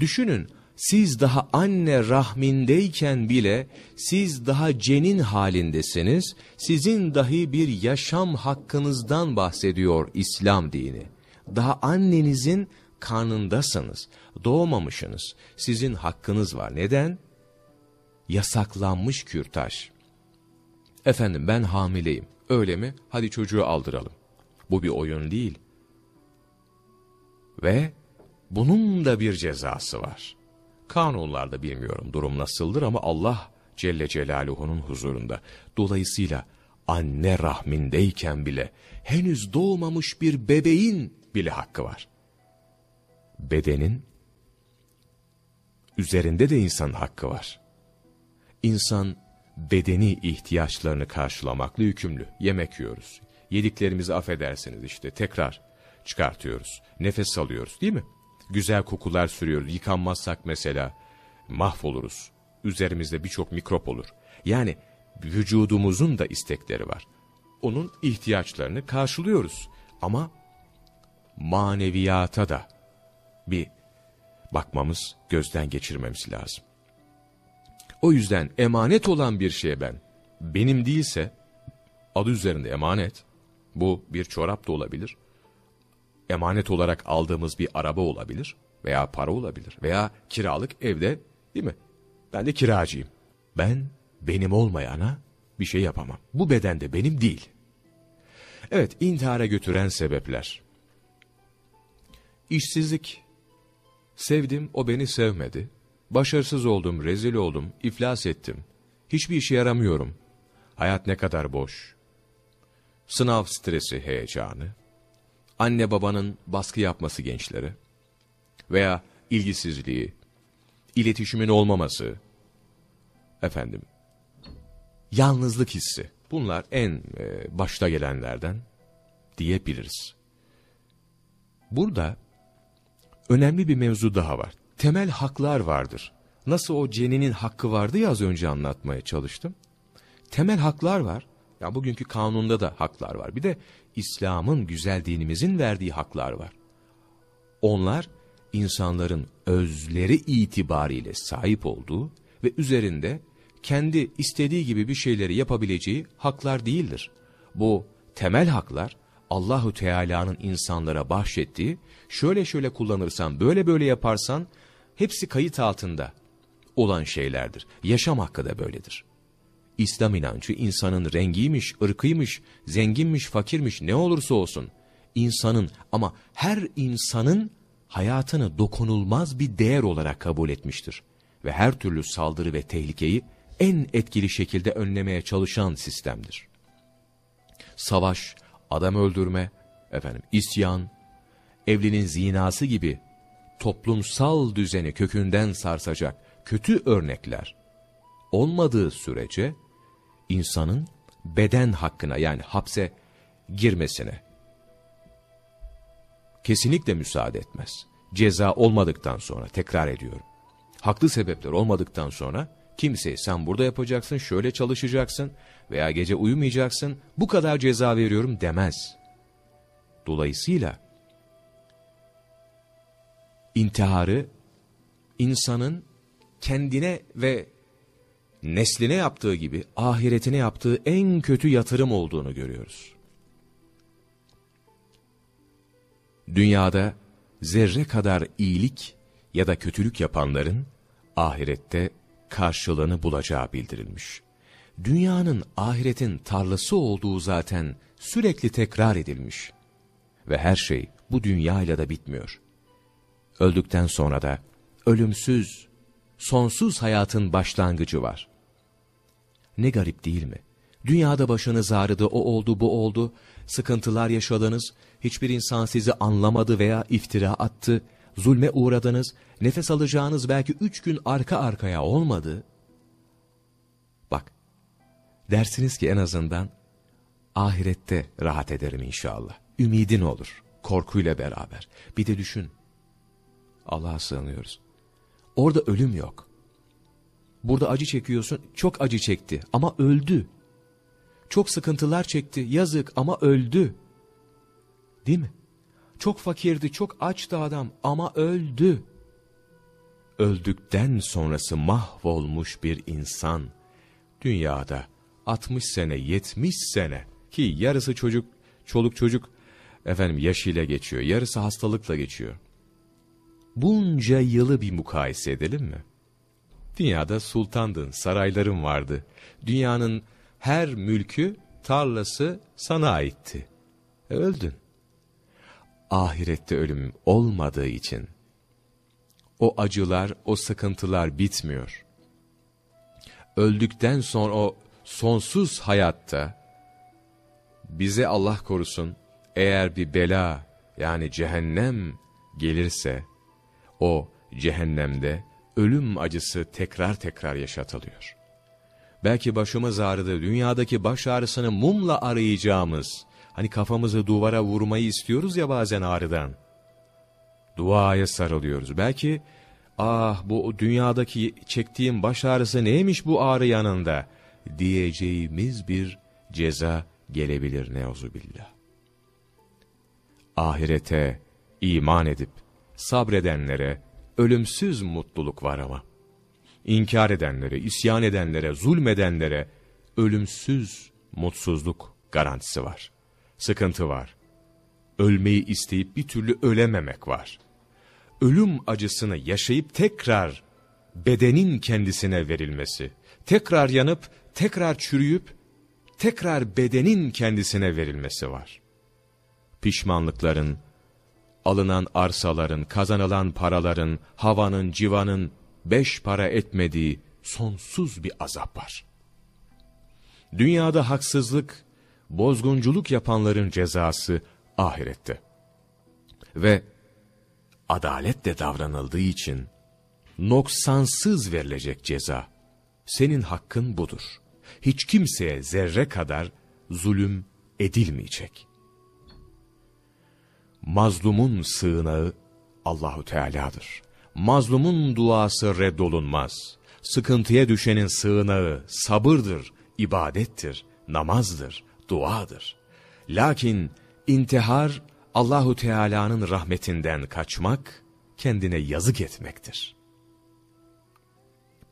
Düşünün siz daha anne rahmindeyken bile siz daha cenin halindesiniz. Sizin dahi bir yaşam hakkınızdan bahsediyor İslam dini. Daha annenizin karnındasınız. Doğmamışsınız. Sizin hakkınız var. Neden? Yasaklanmış kürtaj. Efendim ben hamileyim. Öyle mi? Hadi çocuğu aldıralım. Bu bir oyun değil. Ve bunun da bir cezası var. Kanunlarda bilmiyorum durum nasıldır ama Allah Celle Celaluhu'nun huzurunda. Dolayısıyla anne rahmindeyken bile henüz doğmamış bir bebeğin bile hakkı var. Bedenin üzerinde de insan hakkı var. İnsan bedeni ihtiyaçlarını karşılamakla yükümlü. Yemek yiyoruz. Yediklerimizi affedersiniz işte tekrar çıkartıyoruz. Nefes alıyoruz değil mi? Güzel kokular sürüyoruz. Yıkanmazsak mesela mahvoluruz. Üzerimizde birçok mikrop olur. Yani vücudumuzun da istekleri var. Onun ihtiyaçlarını karşılıyoruz. Ama maneviyata da bir bakmamız, gözden geçirmemiz lazım. O yüzden emanet olan bir şeye ben, benim değilse, adı üzerinde emanet, bu bir çorap da olabilir, emanet olarak aldığımız bir araba olabilir veya para olabilir veya kiralık evde değil mi? Ben de kiracıyım. Ben benim olmayana bir şey yapamam. Bu beden de benim değil. Evet, intihara götüren sebepler. İşsizlik. Sevdim, o beni sevmedi. Başarısız oldum, rezil oldum, iflas ettim. Hiçbir işe yaramıyorum. Hayat ne kadar boş. Sınav stresi, heyecanı. Anne babanın baskı yapması gençlere. Veya ilgisizliği, iletişimin olmaması. Efendim, yalnızlık hissi. Bunlar en e, başta gelenlerden diyebiliriz. Burada önemli bir mevzu daha var. Temel haklar vardır. Nasıl o ceninin hakkı vardı ya az önce anlatmaya çalıştım. Temel haklar var. Ya bugünkü kanunda da haklar var. Bir de İslam'ın güzel dinimizin verdiği haklar var. Onlar insanların özleri itibariyle sahip olduğu ve üzerinde kendi istediği gibi bir şeyleri yapabileceği haklar değildir. Bu temel haklar Allahu Teala'nın insanlara bahşettiği, şöyle şöyle kullanırsan, böyle böyle yaparsan hepsi kayıt altında olan şeylerdir. Yaşam hakkı da böyledir. İslam inancı insanın rengiymiş, ırkıymış, zenginmiş, fakirmiş ne olursa olsun insanın ama her insanın hayatını dokunulmaz bir değer olarak kabul etmiştir. Ve her türlü saldırı ve tehlikeyi en etkili şekilde önlemeye çalışan sistemdir. Savaş, adam öldürme, efendim isyan, evlinin zinası gibi toplumsal düzeni kökünden sarsacak kötü örnekler olmadığı sürece insanın beden hakkına yani hapse girmesine kesinlikle müsaade etmez. Ceza olmadıktan sonra tekrar ediyorum. Haklı sebepler olmadıktan sonra kimseye sen burada yapacaksın, şöyle çalışacaksın veya gece uyumayacaksın, bu kadar ceza veriyorum demez. Dolayısıyla intiharı insanın kendine ve nesline yaptığı gibi ahiretine yaptığı en kötü yatırım olduğunu görüyoruz. Dünyada zerre kadar iyilik ya da kötülük yapanların ahirette karşılığını bulacağı bildirilmiş. Dünyanın ahiretin tarlası olduğu zaten sürekli tekrar edilmiş. Ve her şey bu dünyayla da bitmiyor. Öldükten sonra da ölümsüz, sonsuz hayatın başlangıcı var. Ne garip değil mi? Dünyada başınız ağrıdı, o oldu, bu oldu, sıkıntılar yaşadınız, hiçbir insan sizi anlamadı veya iftira attı, zulme uğradınız, nefes alacağınız belki üç gün arka arkaya olmadı. Bak, dersiniz ki en azından ahirette rahat ederim inşallah. Ümidin olur, korkuyla beraber. Bir de düşün, Allah'a sığınıyoruz. Orada ölüm yok. Burada acı çekiyorsun, çok acı çekti ama öldü. Çok sıkıntılar çekti, yazık ama öldü. Değil mi? Çok fakirdi, çok açtı adam ama öldü. Öldükten sonrası mahvolmuş bir insan, dünyada 60 sene, 70 sene ki yarısı çocuk, çoluk çocuk efendim yaşıyla geçiyor, yarısı hastalıkla geçiyor. Bunca yılı bir mukayese edelim mi? Dünyada sultandın, sarayların vardı. Dünyanın her mülkü, tarlası sana aitti. E, öldün. Ahirette ölüm olmadığı için o acılar, o sıkıntılar bitmiyor. Öldükten sonra o sonsuz hayatta bize Allah korusun eğer bir bela yani cehennem gelirse o cehennemde ölüm acısı tekrar tekrar yaşatılıyor. Belki başımız ağrıdı, dünyadaki baş ağrısını mumla arayacağımız, hani kafamızı duvara vurmayı istiyoruz ya bazen ağrıdan. Duaya sarılıyoruz. Belki ah bu dünyadaki çektiğim baş ağrısı neymiş bu ağrı yanında diyeceğimiz bir ceza gelebilir neuzubillah. Ahirete iman edip sabredenlere ölümsüz mutluluk var ama. İnkar edenlere, isyan edenlere, zulmedenlere ölümsüz mutsuzluk garantisi var. Sıkıntı var. Ölmeyi isteyip bir türlü ölememek var. Ölüm acısını yaşayıp tekrar bedenin kendisine verilmesi, tekrar yanıp, tekrar çürüyüp, tekrar bedenin kendisine verilmesi var. Pişmanlıkların, alınan arsaların, kazanılan paraların, havanın, civanın beş para etmediği sonsuz bir azap var. Dünyada haksızlık, bozgunculuk yapanların cezası ahirette. Ve adaletle davranıldığı için noksansız verilecek ceza. Senin hakkın budur. Hiç kimseye zerre kadar zulüm edilmeyecek. Mazlumun sığınağı Allahu Teala'dır. Mazlumun duası reddolunmaz. Sıkıntıya düşenin sığınağı sabırdır, ibadettir, namazdır, duadır. Lakin intihar Allahu Teala'nın rahmetinden kaçmak, kendine yazık etmektir.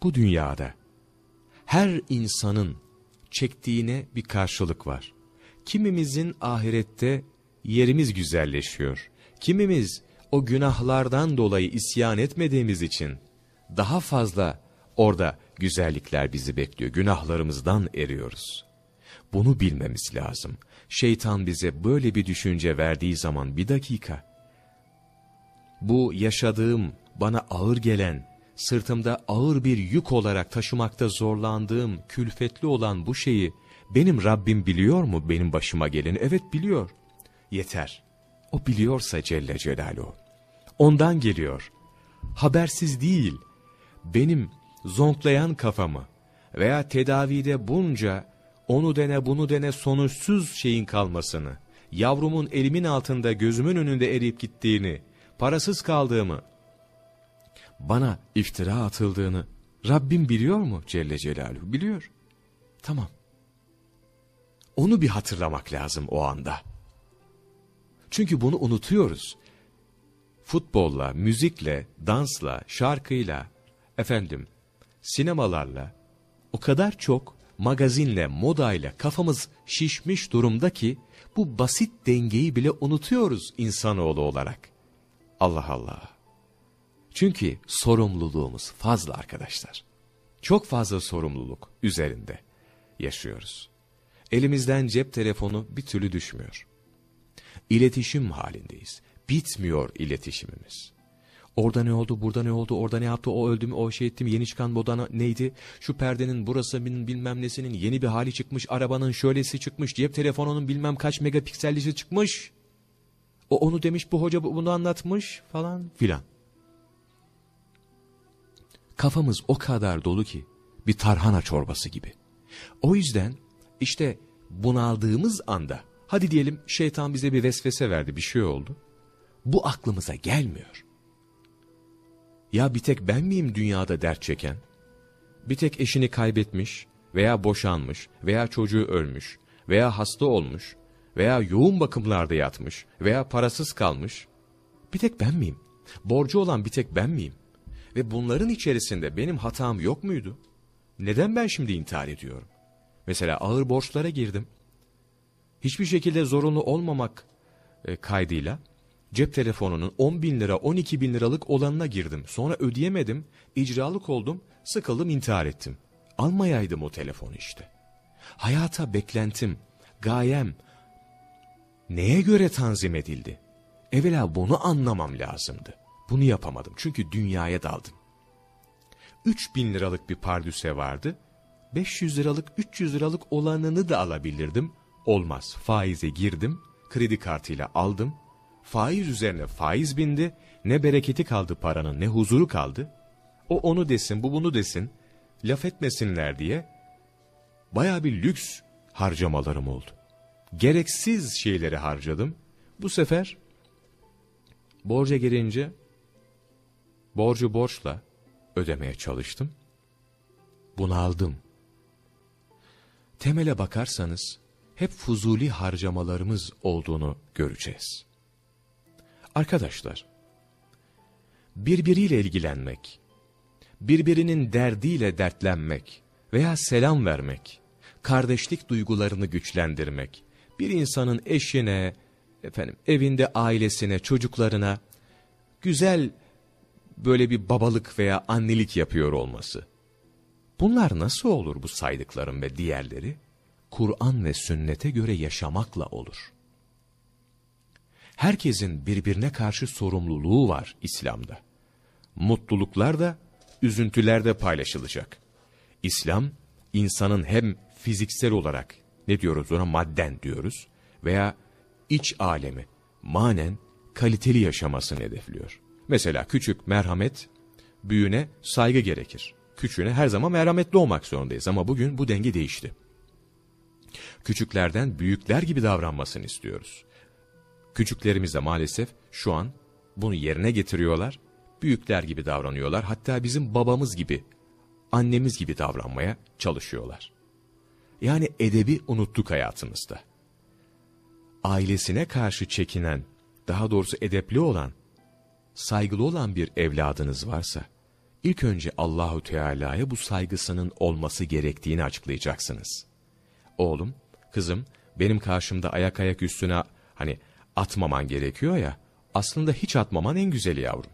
Bu dünyada her insanın çektiğine bir karşılık var. Kimimizin ahirette yerimiz güzelleşiyor. Kimimiz o günahlardan dolayı isyan etmediğimiz için daha fazla orada güzellikler bizi bekliyor. Günahlarımızdan eriyoruz. Bunu bilmemiz lazım. Şeytan bize böyle bir düşünce verdiği zaman bir dakika. Bu yaşadığım, bana ağır gelen, sırtımda ağır bir yük olarak taşımakta zorlandığım, külfetli olan bu şeyi benim Rabbim biliyor mu benim başıma geleni? Evet biliyor. Yeter. O biliyorsa Celle Celaluhu. Ondan geliyor. Habersiz değil. Benim zonklayan kafamı veya tedavide bunca onu dene bunu dene sonuçsuz şeyin kalmasını, yavrumun elimin altında gözümün önünde eriyip gittiğini, parasız kaldığımı, bana iftira atıldığını Rabbim biliyor mu Celle Celaluhu? Biliyor. Tamam. Onu bir hatırlamak lazım o anda. Çünkü bunu unutuyoruz. Futbolla, müzikle, dansla, şarkıyla, efendim, sinemalarla o kadar çok magazinle, modayla kafamız şişmiş durumda ki bu basit dengeyi bile unutuyoruz insanoğlu olarak. Allah Allah. Çünkü sorumluluğumuz fazla arkadaşlar. Çok fazla sorumluluk üzerinde yaşıyoruz. Elimizden cep telefonu bir türlü düşmüyor. İletişim halindeyiz. Bitmiyor iletişimimiz. Orada ne oldu, burada ne oldu, orada ne yaptı, o öldü mü, o şey etti mi, yeni çıkan modana neydi? Şu perdenin burası bilmem nesinin yeni bir hali çıkmış, arabanın şöylesi çıkmış, cep telefonunun bilmem kaç megapiksellisi çıkmış. O onu demiş, bu hoca bunu anlatmış falan filan. Kafamız o kadar dolu ki bir tarhana çorbası gibi. O yüzden işte bunaldığımız anda hadi diyelim şeytan bize bir vesvese verdi bir şey oldu. Bu aklımıza gelmiyor. Ya bir tek ben miyim dünyada dert çeken? Bir tek eşini kaybetmiş veya boşanmış veya çocuğu ölmüş veya hasta olmuş veya yoğun bakımlarda yatmış veya parasız kalmış. Bir tek ben miyim? Borcu olan bir tek ben miyim? Ve bunların içerisinde benim hatam yok muydu? Neden ben şimdi intihar ediyorum? Mesela ağır borçlara girdim. Hiçbir şekilde zorunlu olmamak e, kaydıyla cep telefonunun 10 bin lira 12 bin liralık olanına girdim. Sonra ödeyemedim, icralık oldum, sıkıldım intihar ettim. Almayaydım o telefonu işte. Hayata beklentim, gayem neye göre tanzim edildi? Evvela bunu anlamam lazımdı. Bunu yapamadım çünkü dünyaya daldım. 3 bin liralık bir pardüse vardı. 500 liralık 300 liralık olanını da alabilirdim. Olmaz faize girdim kredi kartıyla aldım. Faiz üzerine faiz bindi. Ne bereketi kaldı paranın ne huzuru kaldı. O onu desin bu bunu desin. Laf etmesinler diye baya bir lüks harcamalarım oldu. Gereksiz şeyleri harcadım. Bu sefer Borca gelince, borcu borçla ödemeye çalıştım. Bunaldım. Temele bakarsanız, hep fuzuli harcamalarımız olduğunu göreceğiz. Arkadaşlar, birbiriyle ilgilenmek, birbirinin derdiyle dertlenmek veya selam vermek, kardeşlik duygularını güçlendirmek, bir insanın eşine, efendim evinde ailesine, çocuklarına güzel böyle bir babalık veya annelik yapıyor olması. Bunlar nasıl olur bu saydıklarım ve diğerleri? Kur'an ve sünnete göre yaşamakla olur. Herkesin birbirine karşı sorumluluğu var İslam'da. Mutluluklar da, üzüntüler de paylaşılacak. İslam, insanın hem fiziksel olarak, ne diyoruz ona madden diyoruz, veya iç alemi, manen kaliteli yaşamasını hedefliyor. Mesela küçük merhamet, büyüğüne saygı gerekir. Küçüğüne her zaman merhametli olmak zorundayız ama bugün bu denge değişti. Küçüklerden büyükler gibi davranmasını istiyoruz. Küçüklerimiz de maalesef şu an bunu yerine getiriyorlar. Büyükler gibi davranıyorlar. Hatta bizim babamız gibi, annemiz gibi davranmaya çalışıyorlar. Yani edebi unuttuk hayatımızda. Ailesine karşı çekinen, daha doğrusu edepli olan, saygılı olan bir evladınız varsa, ilk önce Allahu Teala'ya bu saygısının olması gerektiğini açıklayacaksınız. Oğlum, kızım, benim karşımda ayak ayak üstüne hani atmaman gerekiyor ya, aslında hiç atmaman en güzeli yavrum.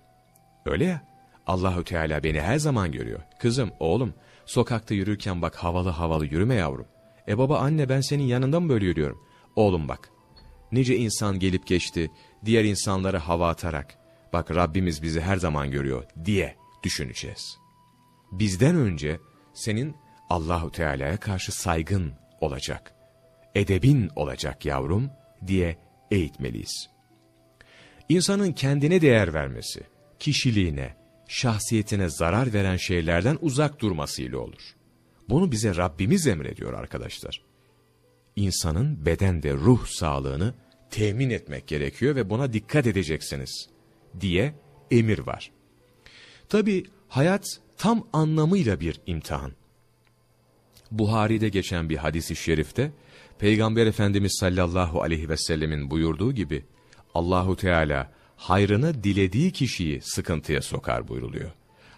Öyle ya, Allahü Teala beni her zaman görüyor. Kızım, oğlum, sokakta yürürken bak havalı havalı yürüme yavrum. E baba anne ben senin yanında mı böyle yürüyorum? Oğlum bak, nice insan gelip geçti, diğer insanlara hava atarak, bak Rabbimiz bizi her zaman görüyor diye düşüneceğiz. Bizden önce senin Allahu Teala'ya karşı saygın olacak. Edebin olacak yavrum diye eğitmeliyiz. İnsanın kendine değer vermesi, kişiliğine, şahsiyetine zarar veren şeylerden uzak durmasıyla olur. Bunu bize Rabbimiz emrediyor arkadaşlar. İnsanın beden ve ruh sağlığını temin etmek gerekiyor ve buna dikkat edeceksiniz diye emir var. Tabi hayat tam anlamıyla bir imtihan. Buhari'de geçen bir hadisi şerifte Peygamber Efendimiz sallallahu aleyhi ve sellemin buyurduğu gibi Allahu Teala hayrını dilediği kişiyi sıkıntıya sokar buyruluyor.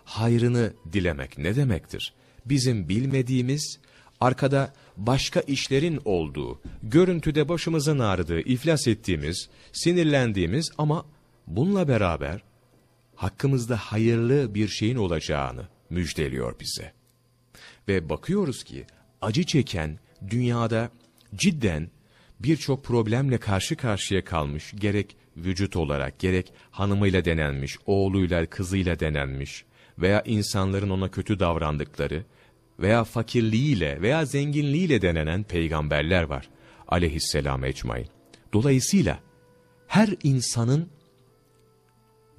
Hayrını dilemek ne demektir? Bizim bilmediğimiz, arkada başka işlerin olduğu, görüntüde başımızın ağrıdığı, iflas ettiğimiz, sinirlendiğimiz ama bununla beraber hakkımızda hayırlı bir şeyin olacağını müjdeliyor bize. Ve bakıyoruz ki acı çeken dünyada cidden birçok problemle karşı karşıya kalmış gerek vücut olarak gerek hanımıyla denenmiş, oğluyla kızıyla denenmiş veya insanların ona kötü davrandıkları veya fakirliğiyle veya zenginliğiyle denenen peygamberler var. Aleyhisselam ecmain. Dolayısıyla her insanın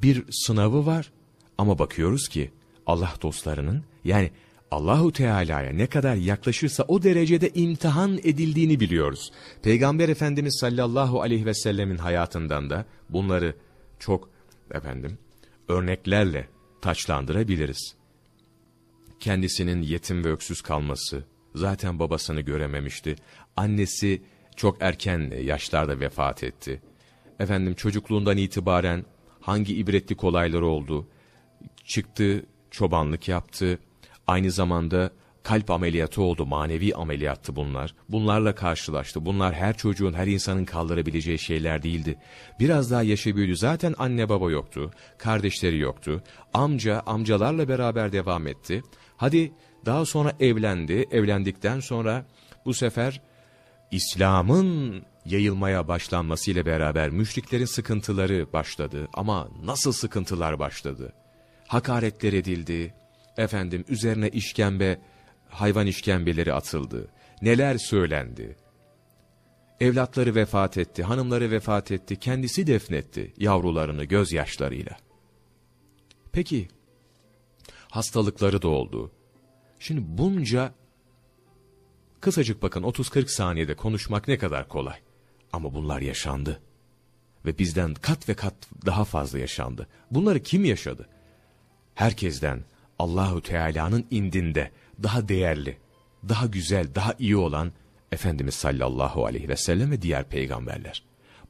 bir sınavı var ama bakıyoruz ki Allah dostlarının yani Allahu Teala'ya ne kadar yaklaşırsa o derecede imtihan edildiğini biliyoruz. Peygamber Efendimiz sallallahu aleyhi ve sellemin hayatından da bunları çok efendim örneklerle taçlandırabiliriz. Kendisinin yetim ve öksüz kalması, zaten babasını görememişti. Annesi çok erken yaşlarda vefat etti. Efendim çocukluğundan itibaren hangi ibretlik olayları oldu? Çıktı, çobanlık yaptı, Aynı zamanda kalp ameliyatı oldu, manevi ameliyattı bunlar. Bunlarla karşılaştı. Bunlar her çocuğun, her insanın kaldırabileceği şeyler değildi. Biraz daha yaşı büyüdü. Zaten anne baba yoktu, kardeşleri yoktu. Amca, amcalarla beraber devam etti. Hadi daha sonra evlendi. Evlendikten sonra bu sefer İslam'ın yayılmaya başlanmasıyla beraber müşriklerin sıkıntıları başladı. Ama nasıl sıkıntılar başladı? Hakaretler edildi, efendim üzerine işkembe, hayvan işkembeleri atıldı. Neler söylendi. Evlatları vefat etti, hanımları vefat etti, kendisi defnetti yavrularını gözyaşlarıyla. Peki, hastalıkları da oldu. Şimdi bunca, kısacık bakın 30-40 saniyede konuşmak ne kadar kolay. Ama bunlar yaşandı. ve bizden kat ve kat daha fazla yaşandı. Bunları kim yaşadı? Herkesten Allahu Teala'nın indinde daha değerli, daha güzel, daha iyi olan Efendimiz sallallahu aleyhi ve sellem ve diğer peygamberler.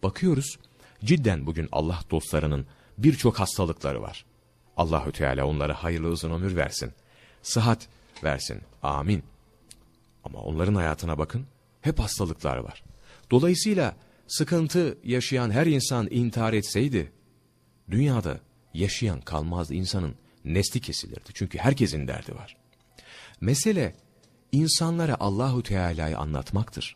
Bakıyoruz, cidden bugün Allah dostlarının birçok hastalıkları var. Allahü Teala onlara hayırlı uzun ömür versin. Sıhhat versin. Amin. Ama onların hayatına bakın, hep hastalıklar var. Dolayısıyla sıkıntı yaşayan her insan intihar etseydi, dünyada yaşayan kalmazdı insanın nesli kesilirdi. Çünkü herkesin derdi var. Mesele insanlara Allahu Teala'yı anlatmaktır.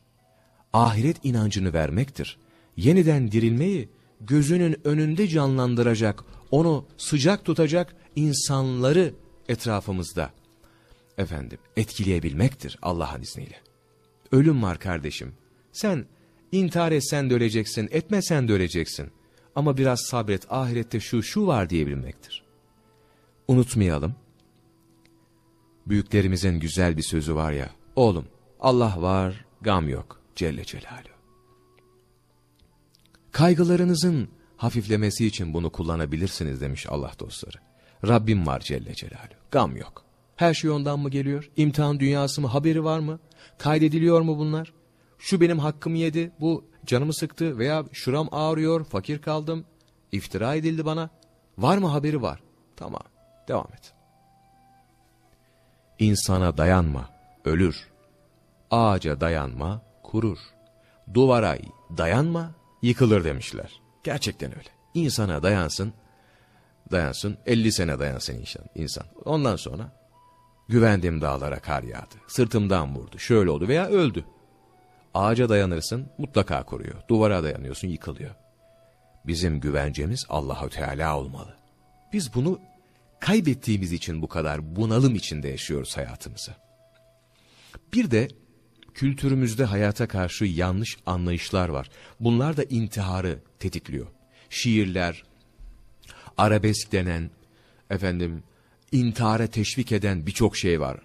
Ahiret inancını vermektir. Yeniden dirilmeyi gözünün önünde canlandıracak, onu sıcak tutacak insanları etrafımızda efendim etkileyebilmektir Allah'ın izniyle. Ölüm var kardeşim. Sen intihar etsen de öleceksin, etmesen de öleceksin. Ama biraz sabret, ahirette şu şu var diyebilmektir. Unutmayalım. Büyüklerimizin güzel bir sözü var ya, oğlum Allah var, gam yok Celle Celaluhu. Kaygılarınızın hafiflemesi için bunu kullanabilirsiniz demiş Allah dostları. Rabbim var Celle Celaluhu. Gam yok. Her şey ondan mı geliyor? İmtihan dünyası mı? Haberi var mı? Kaydediliyor mu bunlar? Şu benim hakkımı yedi, bu canımı sıktı veya şuram ağrıyor, fakir kaldım, iftira edildi bana. Var mı haberi var? Tamam, devam et. İnsana dayanma, ölür. Ağaca dayanma, kurur. Duvara dayanma, yıkılır demişler. Gerçekten öyle. İnsana dayansın, dayansın, 50 sene dayansın insan. insan. Ondan sonra güvendiğim dağlara kar yağdı, sırtımdan vurdu, şöyle oldu veya öldü. Ağaca dayanırsın, mutlaka koruyor. Duvara dayanıyorsun, yıkılıyor. Bizim güvencemiz Allahu Teala olmalı. Biz bunu kaybettiğimiz için bu kadar bunalım içinde yaşıyoruz hayatımızı. Bir de kültürümüzde hayata karşı yanlış anlayışlar var. Bunlar da intiharı tetikliyor. Şiirler, arabesk denen, efendim, intihara teşvik eden birçok şey var.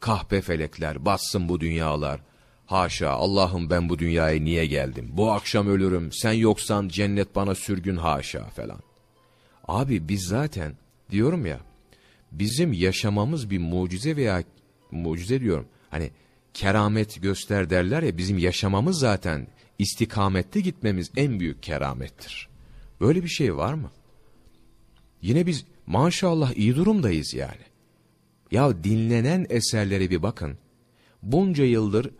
Kahpe felekler, batsın bu dünyalar. Haşa Allah'ım ben bu dünyaya niye geldim? Bu akşam ölürüm, sen yoksan cennet bana sürgün haşa falan. Abi biz zaten diyorum ya, bizim yaşamamız bir mucize veya mucize diyorum. Hani keramet göster derler ya bizim yaşamamız zaten istikamette gitmemiz en büyük keramettir. Böyle bir şey var mı? Yine biz maşallah iyi durumdayız yani. Ya dinlenen eserlere bir bakın. Bunca yıldır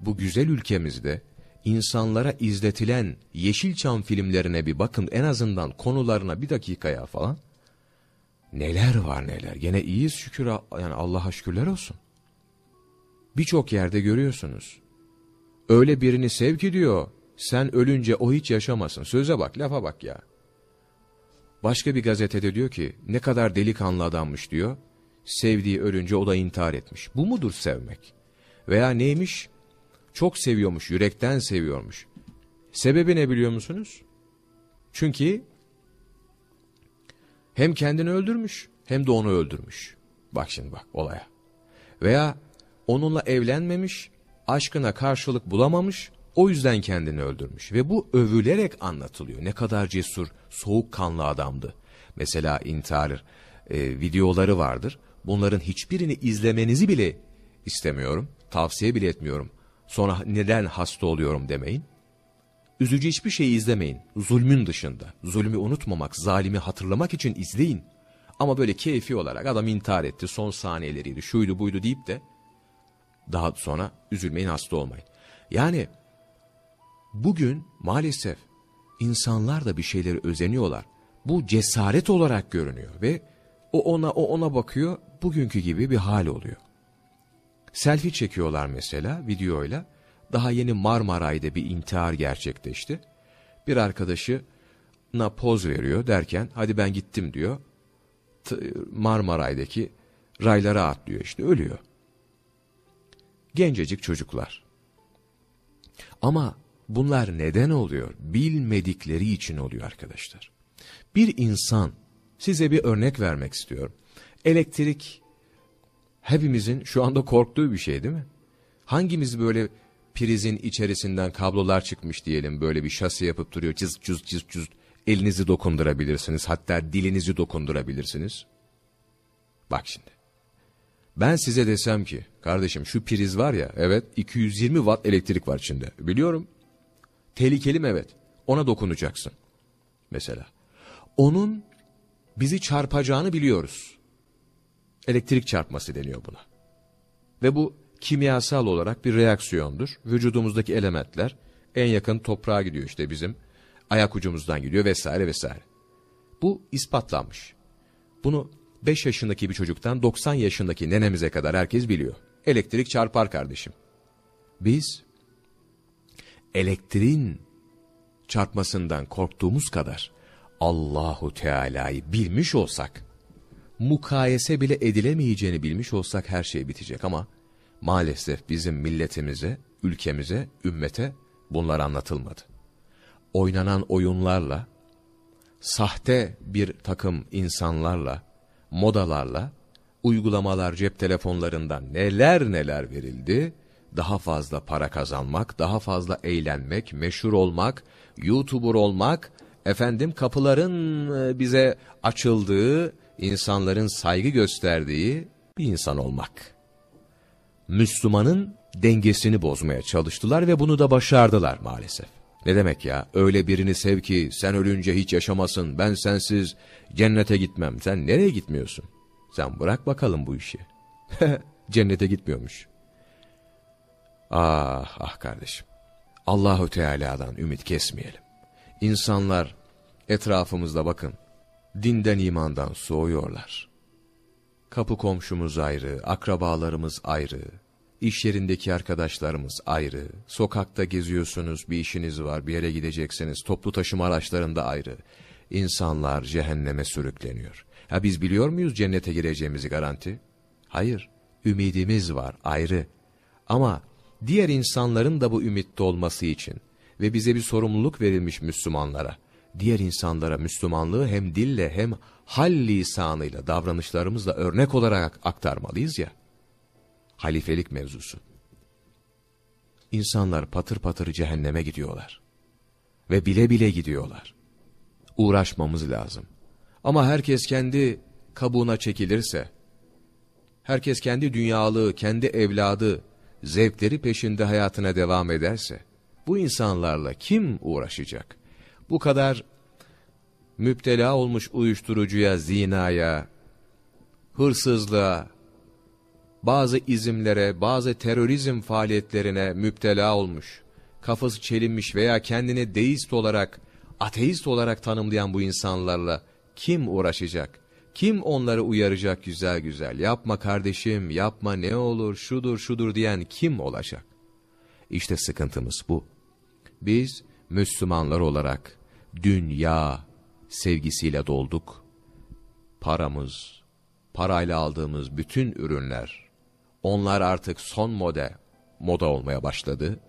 bu güzel ülkemizde insanlara izletilen Yeşilçam filmlerine bir bakın en azından konularına bir dakikaya falan. Neler var neler. Gene iyiyiz şükür yani Allah'a şükürler olsun. Birçok yerde görüyorsunuz. Öyle birini sevk ediyor. Sen ölünce o hiç yaşamasın. Söze bak, lafa bak ya. Başka bir gazetede diyor ki ne kadar delikanlı adammış diyor. Sevdiği ölünce o da intihar etmiş. Bu mudur sevmek? Veya neymiş? Çok seviyormuş, yürekten seviyormuş. Sebebi ne biliyor musunuz? Çünkü hem kendini öldürmüş hem de onu öldürmüş. Bak şimdi bak olaya. Veya onunla evlenmemiş, aşkına karşılık bulamamış, o yüzden kendini öldürmüş. Ve bu övülerek anlatılıyor. Ne kadar cesur, soğukkanlı adamdı. Mesela intihar e, videoları vardır. Bunların hiçbirini izlemenizi bile istemiyorum. Tavsiye bile etmiyorum. Sonra neden hasta oluyorum demeyin. Üzücü hiçbir şeyi izlemeyin. Zulmün dışında. Zulmü unutmamak, zalimi hatırlamak için izleyin. Ama böyle keyfi olarak adam intihar etti, son saniyeleriydi, şuydu buydu deyip de daha sonra üzülmeyin, hasta olmayın. Yani bugün maalesef insanlar da bir şeyleri özeniyorlar. Bu cesaret olarak görünüyor ve o ona o ona bakıyor, bugünkü gibi bir hal oluyor. Selfie çekiyorlar mesela videoyla. Daha yeni Marmaray'da bir intihar gerçekleşti. Bir arkadaşı na poz veriyor derken hadi ben gittim diyor. Marmaray'daki raylara atlıyor işte ölüyor. Gencecik çocuklar. Ama bunlar neden oluyor? Bilmedikleri için oluyor arkadaşlar. Bir insan, size bir örnek vermek istiyorum. Elektrik hepimizin şu anda korktuğu bir şey değil mi? Hangimiz böyle prizin içerisinden kablolar çıkmış diyelim. Böyle bir şasi yapıp duruyor. Cız cız cız cız. Elinizi dokundurabilirsiniz. Hatta dilinizi dokundurabilirsiniz. Bak şimdi. Ben size desem ki kardeşim şu priz var ya evet 220 watt elektrik var içinde. Biliyorum. Tehlikeli mi evet. Ona dokunacaksın. Mesela. Onun bizi çarpacağını biliyoruz. Elektrik çarpması deniyor buna. Ve bu kimyasal olarak bir reaksiyondur. Vücudumuzdaki elementler en yakın toprağa gidiyor işte bizim. Ayak ucumuzdan gidiyor vesaire vesaire. Bu ispatlanmış. Bunu 5 yaşındaki bir çocuktan 90 yaşındaki nenemize kadar herkes biliyor. Elektrik çarpar kardeşim. Biz elektriğin çarpmasından korktuğumuz kadar Allahu Teala'yı bilmiş olsak, mukayese bile edilemeyeceğini bilmiş olsak her şey bitecek ama maalesef bizim milletimize, ülkemize, ümmete bunlar anlatılmadı. Oynanan oyunlarla, sahte bir takım insanlarla, modalarla, uygulamalar cep telefonlarından neler neler verildi, daha fazla para kazanmak, daha fazla eğlenmek, meşhur olmak, YouTuber olmak, efendim kapıların e, bize açıldığı, insanların saygı gösterdiği bir insan olmak. Müslümanın dengesini bozmaya çalıştılar ve bunu da başardılar maalesef. Ne demek ya? Öyle birini sev ki sen ölünce hiç yaşamasın, ben sensiz cennete gitmem. Sen nereye gitmiyorsun? Sen bırak bakalım bu işi. [LAUGHS] Cennete gitmiyormuş. Ah ah kardeşim. Allahu Teala'dan ümit kesmeyelim. İnsanlar etrafımızda bakın, dinden imandan soğuyorlar. Kapı komşumuz ayrı, akrabalarımız ayrı, iş yerindeki arkadaşlarımız ayrı, sokakta geziyorsunuz, bir işiniz var, bir yere gideceksiniz, toplu taşıma araçlarında ayrı. İnsanlar cehenneme sürükleniyor. Ha biz biliyor muyuz cennete gireceğimizi garanti? Hayır, ümidimiz var, ayrı. Ama diğer insanların da bu ümitte olması için ve bize bir sorumluluk verilmiş Müslümanlara, diğer insanlara Müslümanlığı hem dille hem hal lisanıyla davranışlarımızla örnek olarak aktarmalıyız ya. Halifelik mevzusu. İnsanlar patır patır cehenneme gidiyorlar. Ve bile bile gidiyorlar. Uğraşmamız lazım. Ama herkes kendi kabuğuna çekilirse, herkes kendi dünyalığı, kendi evladı, zevkleri peşinde hayatına devam ederse, bu insanlarla kim uğraşacak? Bu kadar müptela olmuş uyuşturucuya, zinaya, hırsızlığa, bazı izimlere, bazı terörizm faaliyetlerine müptela olmuş, kafası çelinmiş veya kendini deist olarak, ateist olarak tanımlayan bu insanlarla kim uğraşacak? Kim onları uyaracak güzel güzel? Yapma kardeşim, yapma ne olur, şudur şudur diyen kim olacak? İşte sıkıntımız bu. Biz Müslümanlar olarak dünya sevgisiyle dolduk. Paramız, parayla aldığımız bütün ürünler, onlar artık son model, moda olmaya başladı.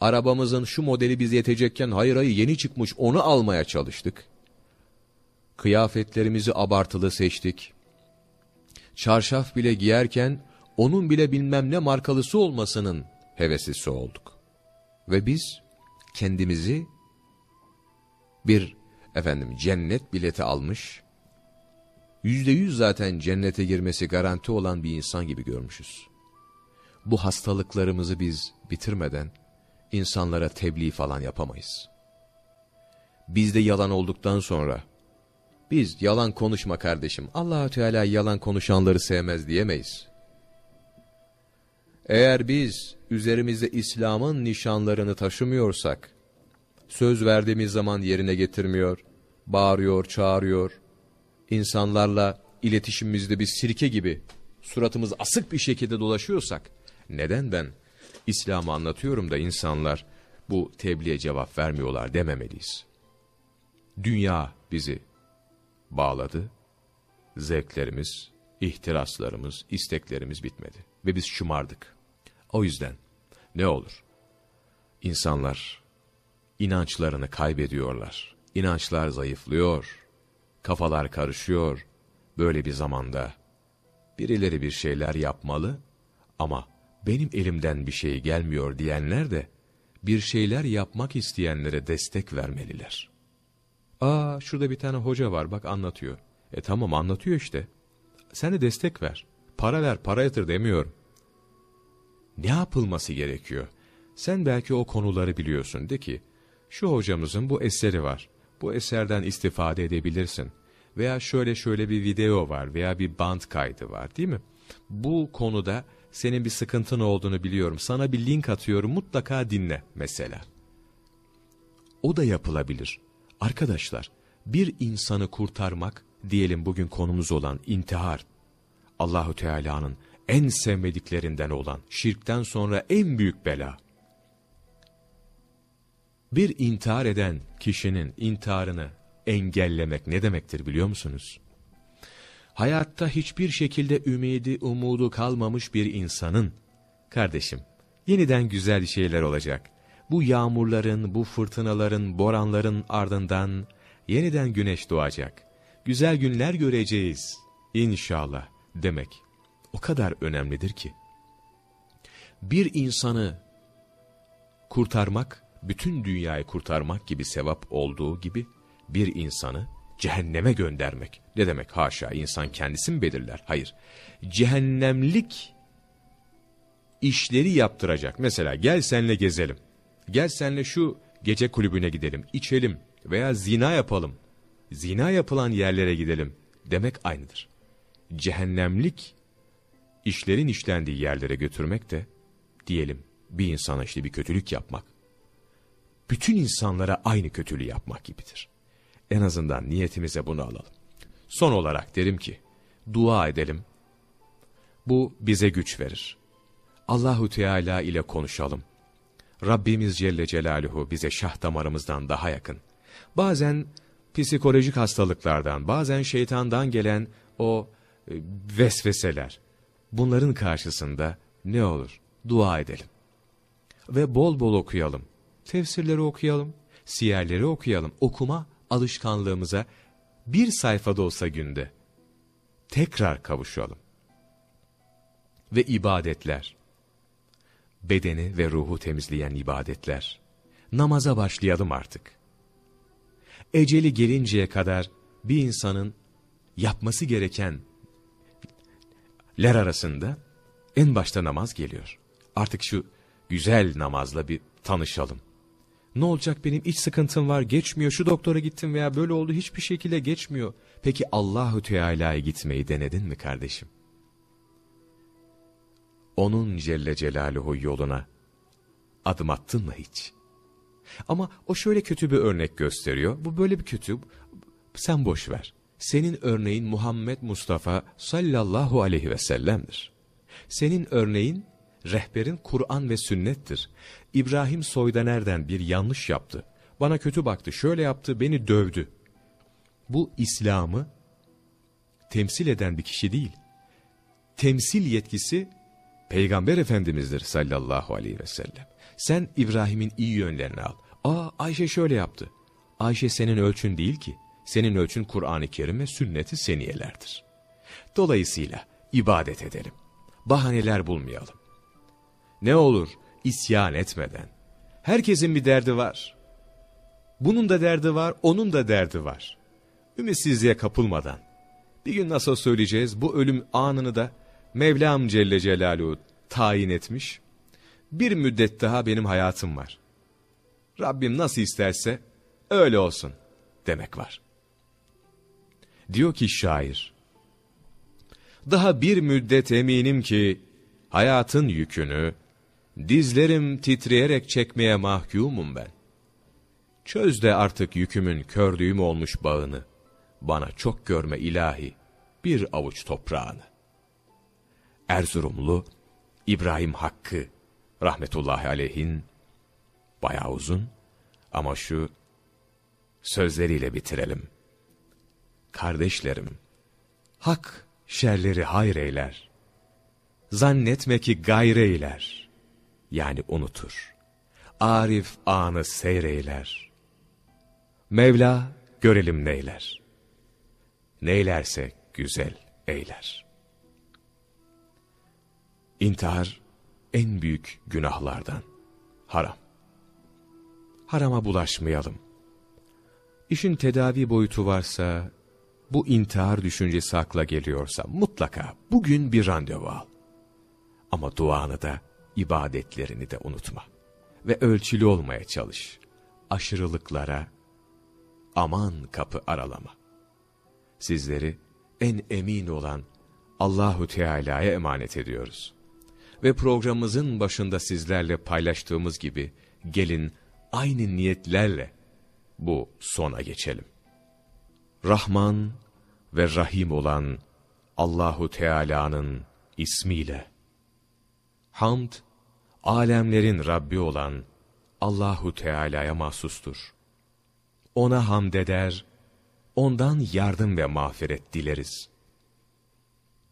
Arabamızın şu modeli biz yetecekken hayır hayır yeni çıkmış onu almaya çalıştık. Kıyafetlerimizi abartılı seçtik. Çarşaf bile giyerken onun bile bilmem ne markalısı olmasının heveslisi olduk. Ve biz kendimizi bir efendim cennet bileti almış, yüzde yüz zaten cennete girmesi garanti olan bir insan gibi görmüşüz. Bu hastalıklarımızı biz bitirmeden insanlara tebliğ falan yapamayız. Bizde yalan olduktan sonra, biz yalan konuşma kardeşim, allah Teala yalan konuşanları sevmez diyemeyiz. Eğer biz üzerimizde İslam'ın nişanlarını taşımıyorsak, söz verdiğimiz zaman yerine getirmiyor, bağırıyor, çağırıyor, insanlarla iletişimimizde bir sirke gibi suratımız asık bir şekilde dolaşıyorsak, neden ben İslam'ı anlatıyorum da insanlar bu tebliğe cevap vermiyorlar dememeliyiz. Dünya bizi bağladı, zevklerimiz, ihtiraslarımız, isteklerimiz bitmedi ve biz şımardık. O yüzden ne olur? İnsanlar inançlarını kaybediyorlar. İnançlar zayıflıyor. Kafalar karışıyor. Böyle bir zamanda birileri bir şeyler yapmalı ama benim elimden bir şey gelmiyor diyenler de bir şeyler yapmak isteyenlere destek vermeliler. Aa şurada bir tane hoca var bak anlatıyor. E tamam anlatıyor işte. Sen de destek ver. Para ver, para yatır demiyorum. Ne yapılması gerekiyor? Sen belki o konuları biliyorsun. De ki, şu hocamızın bu eseri var. Bu eserden istifade edebilirsin. Veya şöyle şöyle bir video var veya bir band kaydı var değil mi? Bu konuda senin bir sıkıntın olduğunu biliyorum. Sana bir link atıyorum mutlaka dinle mesela. O da yapılabilir. Arkadaşlar bir insanı kurtarmak diyelim bugün konumuz olan intihar. Allahu Teala'nın en sevmediklerinden olan şirkten sonra en büyük bela. Bir intihar eden kişinin intiharını engellemek ne demektir biliyor musunuz? Hayatta hiçbir şekilde ümidi, umudu kalmamış bir insanın, kardeşim, yeniden güzel şeyler olacak. Bu yağmurların, bu fırtınaların, boranların ardından yeniden güneş doğacak. Güzel günler göreceğiz, inşallah demek o kadar önemlidir ki. Bir insanı kurtarmak, bütün dünyayı kurtarmak gibi sevap olduğu gibi, bir insanı cehenneme göndermek. Ne demek haşa insan kendisi mi belirler? Hayır. Cehennemlik işleri yaptıracak. Mesela gel senle gezelim. Gel senle şu gece kulübüne gidelim, içelim veya zina yapalım. Zina yapılan yerlere gidelim demek aynıdır. Cehennemlik işlerin işlendiği yerlere götürmek de diyelim bir insana işte bir kötülük yapmak. Bütün insanlara aynı kötülüğü yapmak gibidir. En azından niyetimize bunu alalım. Son olarak derim ki, dua edelim. Bu bize güç verir. Allahu Teala ile konuşalım. Rabbimiz Celle Celaluhu bize şah damarımızdan daha yakın. Bazen psikolojik hastalıklardan, bazen şeytandan gelen o e, vesveseler. Bunların karşısında ne olur? Dua edelim. Ve bol bol okuyalım. Tefsirleri okuyalım, siyerleri okuyalım. Okuma alışkanlığımıza bir sayfada olsa günde tekrar kavuşalım. Ve ibadetler, bedeni ve ruhu temizleyen ibadetler, namaza başlayalım artık. Eceli gelinceye kadar bir insanın yapması gerekenler arasında en başta namaz geliyor. Artık şu güzel namazla bir tanışalım. Ne olacak benim iç sıkıntım var geçmiyor şu doktora gittim veya böyle oldu hiçbir şekilde geçmiyor. Peki Allahu Teala'ya gitmeyi denedin mi kardeşim? Onun Celle Celaluhu yoluna adım attın mı hiç? Ama o şöyle kötü bir örnek gösteriyor. Bu böyle bir kötü. Sen boş ver. Senin örneğin Muhammed Mustafa sallallahu aleyhi ve sellem'dir. Senin örneğin rehberin Kur'an ve sünnettir. İbrahim soyda nereden bir yanlış yaptı. Bana kötü baktı, şöyle yaptı, beni dövdü. Bu İslam'ı temsil eden bir kişi değil. Temsil yetkisi Peygamber Efendimiz'dir sallallahu aleyhi ve sellem. Sen İbrahim'in iyi yönlerini al. Aa Ayşe şöyle yaptı. Ayşe senin ölçün değil ki. Senin ölçün Kur'an-ı Kerim ve sünneti seniyelerdir. Dolayısıyla ibadet edelim. Bahaneler bulmayalım. Ne olur isyan etmeden. Herkesin bir derdi var. Bunun da derdi var, onun da derdi var. Ümitsizliğe kapılmadan. Bir gün nasıl söyleyeceğiz bu ölüm anını da Mevlam Celle Celaluhu tayin etmiş. Bir müddet daha benim hayatım var. Rabbim nasıl isterse öyle olsun demek var. Diyor ki şair, daha bir müddet eminim ki hayatın yükünü Dizlerim titreyerek çekmeye mahkumum ben. Çöz de artık yükümün kördüğüm olmuş bağını. Bana çok görme ilahi bir avuç toprağını. Erzurumlu İbrahim Hakkı rahmetullahi aleyhin bayağı uzun ama şu sözleriyle bitirelim. Kardeşlerim, hak şerleri hayır eyler. Zannetme ki gayreyler yani unutur. Arif anı seyreyler. Mevla görelim neyler. Neylerse güzel eyler. İntihar en büyük günahlardan. Haram. Harama bulaşmayalım. İşin tedavi boyutu varsa, bu intihar düşüncesi akla geliyorsa mutlaka bugün bir randevu al. Ama duanı da, ibadetlerini de unutma. Ve ölçülü olmaya çalış. Aşırılıklara aman kapı aralama. Sizleri en emin olan Allahu Teala'ya emanet ediyoruz. Ve programımızın başında sizlerle paylaştığımız gibi gelin aynı niyetlerle bu sona geçelim. Rahman ve Rahim olan Allahu Teala'nın ismiyle. Hamd, alemlerin Rabbi olan Allahu Teala'ya mahsustur. Ona hamd eder, ondan yardım ve mağfiret dileriz.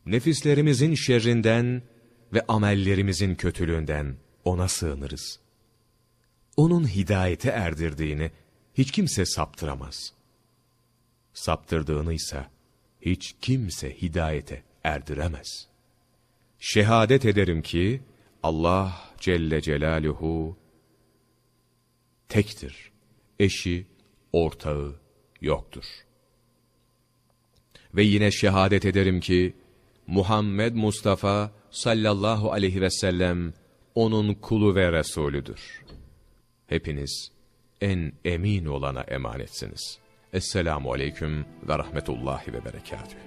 Nefislerimizin şerrinden ve amellerimizin kötülüğünden ona sığınırız. Onun hidayete erdirdiğini hiç kimse saptıramaz. Saptırdığını ise hiç kimse hidayete erdiremez. Şehadet ederim ki Allah Celle Celaluhu tektir. Eşi, ortağı yoktur. Ve yine şehadet ederim ki Muhammed Mustafa sallallahu aleyhi ve sellem onun kulu ve Resulüdür. Hepiniz en emin olana emanetsiniz. Esselamu aleyküm ve rahmetullahi ve berekatühü.